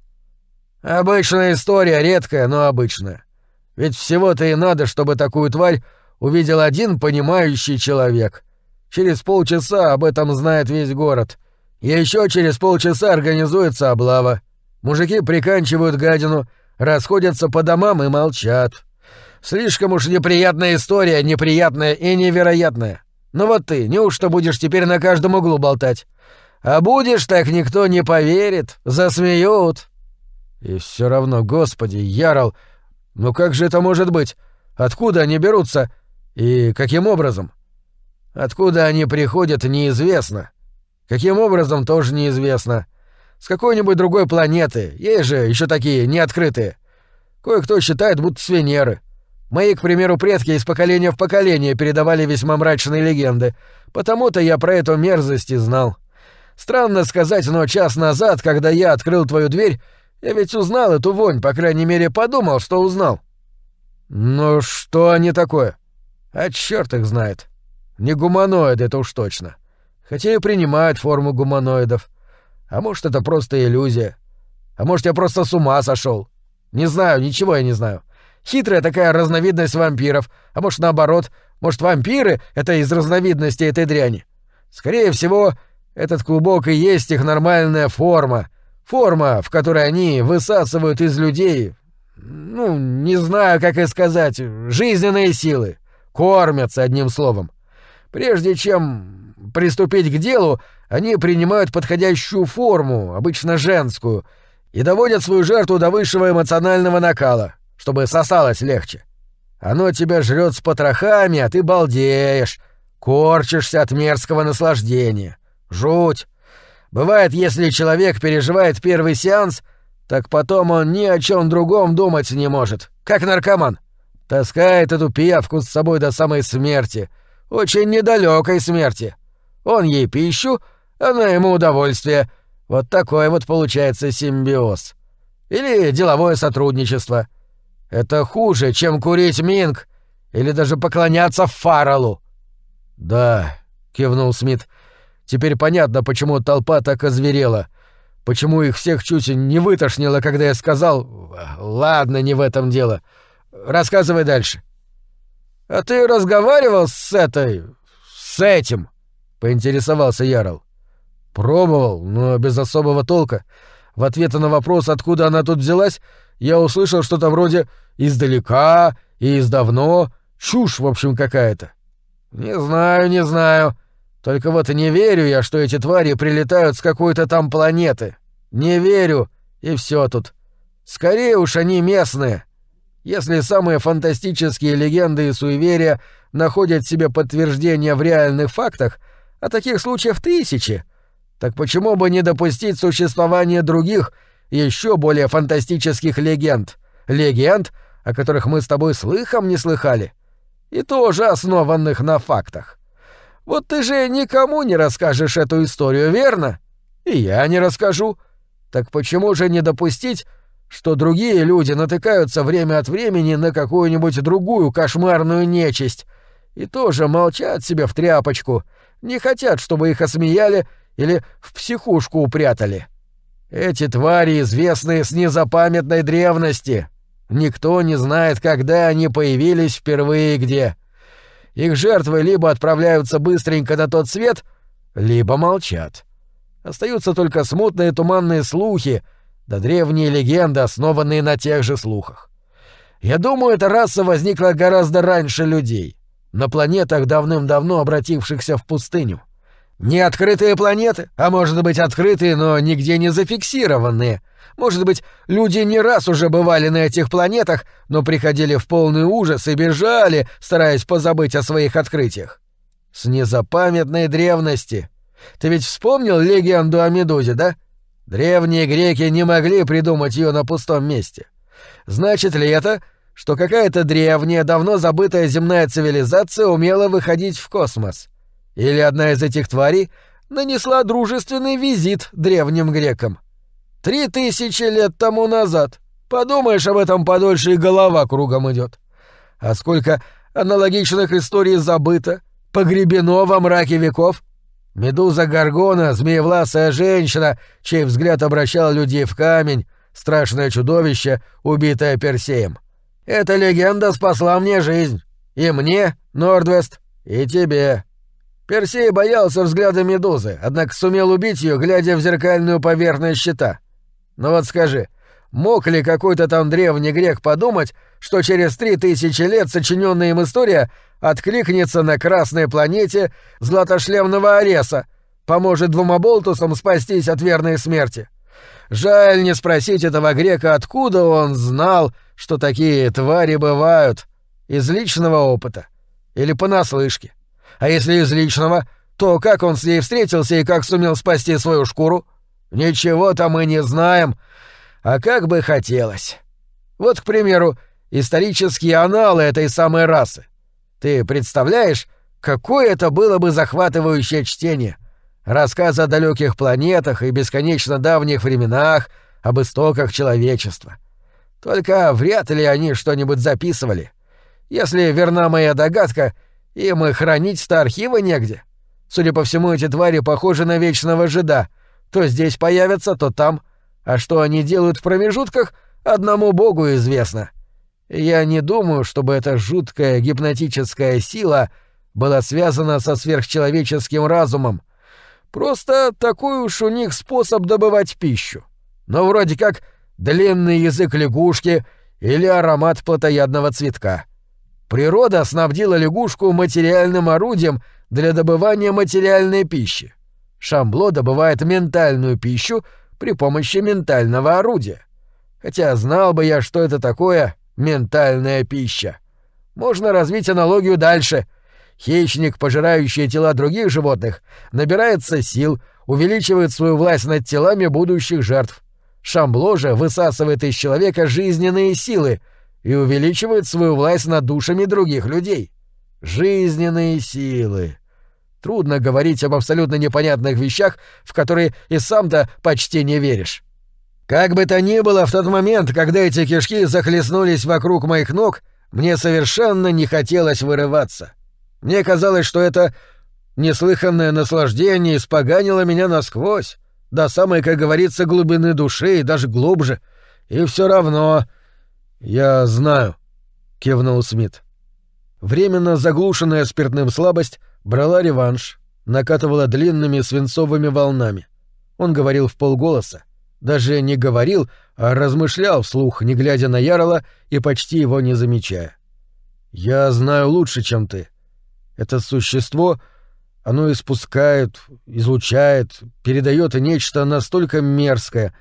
Speaker 1: Обычная история, редкая, но обычная. Ведь всего-то и надо, чтобы такую тварь увидел один понимающий человек. Через полчаса об этом знает весь город. Еще через полчаса организуется облава. Мужики приканчивают гадину, расходятся по домам и молчат. Слишком уж неприятная история, неприятная и невероятная. Ну вот ты, неужто будешь теперь на каждом углу болтать? А будешь, так никто не поверит, засмеют. И все равно, господи, Ярл, ну как же это может быть? Откуда они берутся и каким образом? Откуда они приходят, неизвестно. Каким образом, тоже неизвестно. — с какой-нибудь другой планеты, есть же еще такие неоткрытые. Кое-кто считает, будто с Венеры. Мои, к примеру, предки из поколения в поколение передавали весьма мрачные легенды, потому-то я про эту мерзость и знал. Странно сказать, но час назад, когда я открыл твою дверь, я ведь узнал эту вонь, по крайней мере, подумал, что узнал. Ну что они такое? А черт их знает. Не гуманоиды, это уж точно. Хотя и принимают форму гуманоидов. А может, это просто иллюзия. А может, я просто с ума сошел. Не знаю, ничего я не знаю. Хитрая такая разновидность вампиров. А может, наоборот, может, вампиры — это из разновидности этой дряни. Скорее всего, этот клубок и есть их нормальная форма. Форма, в которой они высасывают из людей... Ну, не знаю, как и сказать, жизненные силы. Кормятся, одним словом. Прежде чем приступить к делу, они принимают подходящую форму, обычно женскую, и доводят свою жертву до высшего эмоционального накала, чтобы сосалось легче. Оно тебя жрет с потрохами, а ты балдеешь, корчишься от мерзкого наслаждения. Жуть. Бывает, если человек переживает первый сеанс, так потом он ни о чем другом думать не может, как наркоман. Таскает эту пиявку с собой до самой смерти, очень недалекой смерти. Он ей пищу, она ему удовольствие. Вот такой вот получается симбиоз. Или деловое сотрудничество. Это хуже, чем курить минг или даже поклоняться Фаралу. Да, кивнул Смит. Теперь понятно, почему толпа так озверела. Почему их всех чуть не вытошнило, когда я сказал... Ладно, не в этом дело. Рассказывай дальше. А ты разговаривал с этой... с этим? Поинтересовался Ярл. Пробовал, но без особого толка. В ответ на вопрос, откуда она тут взялась, я услышал что-то вроде «издалека» и «издавно», чушь, в общем, какая-то. Не знаю, не знаю. Только вот не верю я, что эти твари прилетают с какой-то там планеты. Не верю, и все тут. Скорее уж они местные. Если самые фантастические легенды и суеверия находят себе подтверждение в реальных фактах, а таких случаев тысячи, так почему бы не допустить существования других, еще более фантастических легенд? Легенд, о которых мы с тобой слыхом не слыхали. И тоже основанных на фактах. Вот ты же никому не расскажешь эту историю, верно? И я не расскажу. Так почему же не допустить, что другие люди натыкаются время от времени на какую-нибудь другую кошмарную нечисть и тоже молчат себе в тряпочку, не хотят, чтобы их осмеяли или в психушку упрятали? Эти твари известны с незапамятной древности. Никто не знает, когда они появились впервые и где. Их жертвы либо отправляются быстренько на тот свет, либо молчат. Остаются только смутные туманные слухи, да древние легенды, основанные на тех же слухах. Я думаю, эта раса возникла гораздо раньше людей, на планетах, давным-давно обратившихся в пустыню. Не открытые планеты, а может быть открытые, но нигде не зафиксированные — может быть, люди не раз уже бывали на этих планетах, но приходили в полный ужас и бежали, стараясь позабыть о своих открытиях. С незапамятной древности. Ты ведь вспомнил легенду о Медузе, да? Древние греки не могли придумать ее на пустом месте. Значит ли это, что какая-то древняя, давно забытая земная цивилизация умела выходить в космос? Или одна из этих тварей нанесла дружественный визит древним грекам? Три тысячи лет тому назад. Подумаешь об этом подольше, и голова кругом идет. А сколько аналогичных историй забыто, погребено во мраке веков? Медуза Гаргона, змеевласая женщина, чей взгляд обращал людей в камень, страшное чудовище, убитое Персеем. Эта легенда спасла мне жизнь. И мне, Нордвест, и тебе. Персей боялся взгляда Медузы, однако сумел убить ее, глядя в зеркальную поверхность щита. Но вот скажи, мог ли какой-то там древний грек подумать, что через три тысячи лет сочиненная им история откликнется на красной планете златошлемного Ареса, поможет двум оболтусам спастись от верной смерти? Жаль не спросить этого грека, откуда он знал, что такие твари бывают. Из личного опыта. Или понаслышке. А если из личного, то как он с ней встретился и как сумел спасти свою шкуру? — Ничего-то мы не знаем, а как бы хотелось. Вот, к примеру, исторические аналы этой самой расы. Ты представляешь, какое это было бы захватывающее чтение? Рассказы о далеких планетах и бесконечно давних временах, об истоках человечества. Только вряд ли они что-нибудь записывали. Если верна моя догадка, им и хранить-то архивы негде. Судя по всему, эти твари похожи на вечного жида. То здесь появятся, то там. А что они делают в промежутках, одному богу известно. Я не думаю, чтобы эта жуткая гипнотическая сила была связана со сверхчеловеческим разумом. Просто такой уж у них способ добывать пищу. Но вроде как длинный язык лягушки или аромат плотоядного цветка. Природа снабдила лягушку материальным орудием для добывания материальной пищи. Шамбло добывает ментальную пищу при помощи ментального орудия. Хотя знал бы я, что это такое ментальная пища. Можно развить аналогию дальше. Хищник, пожирающий тела других животных, набирается сил, увеличивает свою власть над телами будущих жертв. Шамбло же высасывает из человека жизненные силы и увеличивает свою власть над душами других людей. Жизненные силы. Трудно говорить об абсолютно непонятных вещах, в которые и сам-то почти не веришь. Как бы то ни было, в тот момент, когда эти кишки захлестнулись вокруг моих ног, мне совершенно не хотелось вырываться. Мне казалось, что это неслыханное наслаждение испоганило меня насквозь, до самой, как говорится, глубины души и даже глубже. И все равно... «Я знаю», — кивнул Смит. Временно заглушенная спиртным слабость брала реванш, накатывала длинными свинцовыми волнами. Он говорил в полголоса, даже не говорил, а размышлял вслух, не глядя на Ярла и почти его не замечая. «Я знаю лучше, чем ты. Это существо, оно испускает, излучает, передает нечто настолько мерзкое,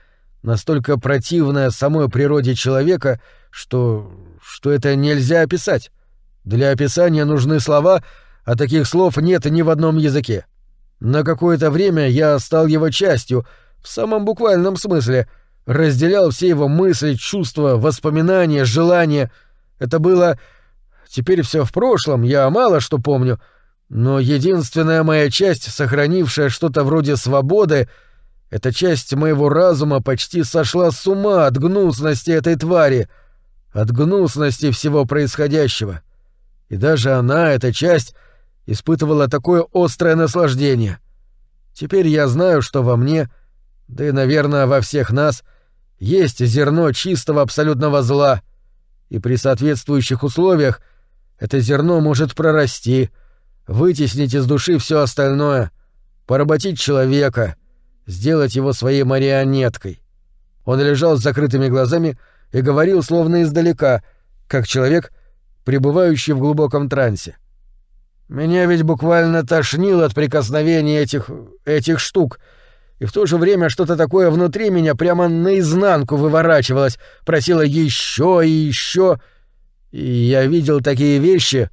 Speaker 1: настолько противное самой природе человека, что... что это нельзя описать. Для описания нужны слова, а таких слов нет ни в одном языке. На какое-то время я стал его частью, в самом буквальном смысле, разделял все его мысли, чувства, воспоминания, желания. Это было... Теперь все в прошлом, я мало что помню, но единственная моя часть, сохранившая что-то вроде свободы, эта часть моего разума почти сошла с ума от гнусности этой твари — от гнусности всего происходящего. И даже она, эта часть, испытывала такое острое наслаждение. Теперь я знаю, что во мне, да и, наверное, во всех нас, есть зерно чистого абсолютного зла, и при соответствующих условиях это зерно может прорасти, вытеснить из души все остальное, поработить человека, сделать его своей марионеткой. Он лежал с закрытыми глазами, и говорил словно издалека, как человек, пребывающий в глубоком трансе. Меня ведь буквально тошнило от прикосновения этих... этих штук, и в то же время что-то такое внутри меня прямо наизнанку выворачивалось, просило еще и еще. И я видел такие вещи,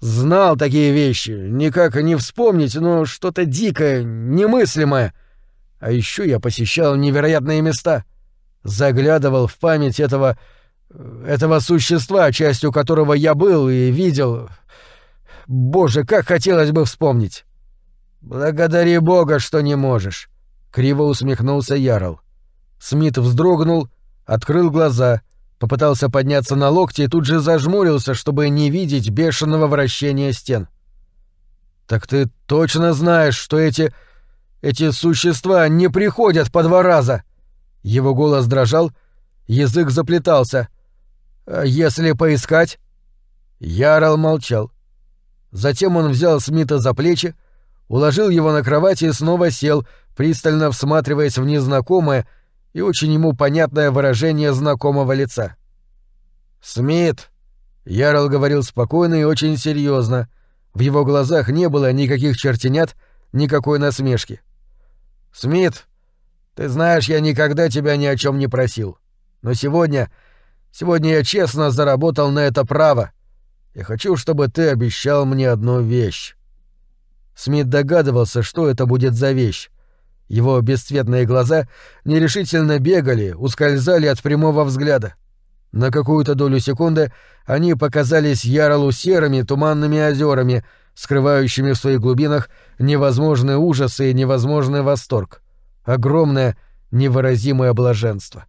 Speaker 1: знал такие вещи, никак не вспомнить, но что-то дикое, немыслимое. А еще я посещал невероятные места — заглядывал в память этого... этого существа, частью которого я был и видел. Боже, как хотелось бы вспомнить. Благодари Бога, что не можешь. Криво усмехнулся Ярл. Смит вздрогнул, открыл глаза, попытался подняться на локти и тут же зажмурился, чтобы не видеть бешеного вращения стен. «Так ты точно знаешь, что эти... эти существа не приходят по два раза?» Его голос дрожал, язык заплетался. «А «Если поискать...» Ярл молчал. Затем он взял Смита за плечи, уложил его на кровать и снова сел, пристально всматриваясь в незнакомое и очень ему понятное выражение знакомого лица. «Смит!» — Ярл говорил спокойно и очень серьезно. В его глазах не было никаких чертенят, никакой насмешки. «Смит, ты знаешь, я никогда тебя ни о чем не просил. Но сегодня... Сегодня я честно заработал на это право. Я хочу, чтобы ты обещал мне одну вещь». Смит догадывался, что это будет за вещь. Его бесцветные глаза нерешительно бегали, ускользали от прямого взгляда. На какую-то долю секунды они показались Яролу серыми туманными озерами, скрывающими в своих глубинах невозможные ужасы и невозможный восторг. Огромное, невыразимое блаженство.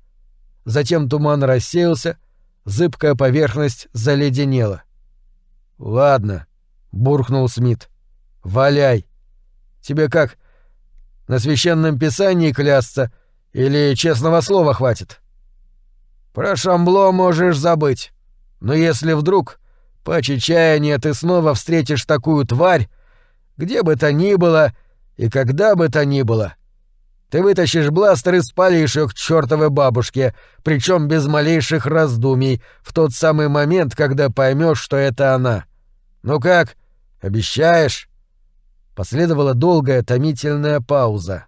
Speaker 1: Затем туман рассеялся, зыбкая поверхность заледенела. «Ладно», — буркнул Смит. «Валяй. Тебе как, на священном писании клясться или честного слова хватит?» «Про Шамбло можешь забыть. Но если вдруг, по чаяния, ты снова встретишь такую тварь, где бы то ни было и когда бы то ни было, ты вытащишь бластер и спалишь ее к чертовой бабушке, причем без малейших раздумий, в тот самый момент, когда поймешь, что это она. Ну как, обещаешь?» Последовала долгая томительная пауза.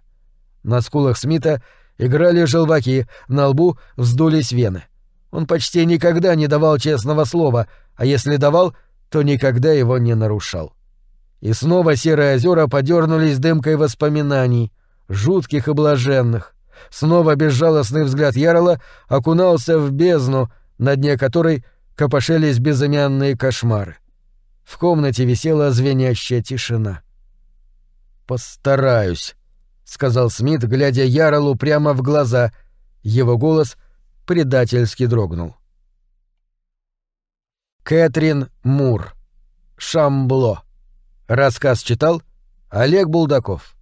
Speaker 1: На скулах Смита играли желваки, на лбу вздулись вены. Он почти никогда не давал честного слова, а если давал, то никогда его не нарушал. И снова серые озера подернулись дымкой воспоминаний, жутких и блаженных. Снова безжалостный взгляд Ярла окунался в бездну, на дне которой копошились безымянные кошмары. В комнате висела звенящая тишина. «Постараюсь», — сказал Смит, глядя Яролу прямо в глаза. Его голос предательски дрогнул. Кэтрин Мур. Шамбло. Рассказ читал Олег Булдаков.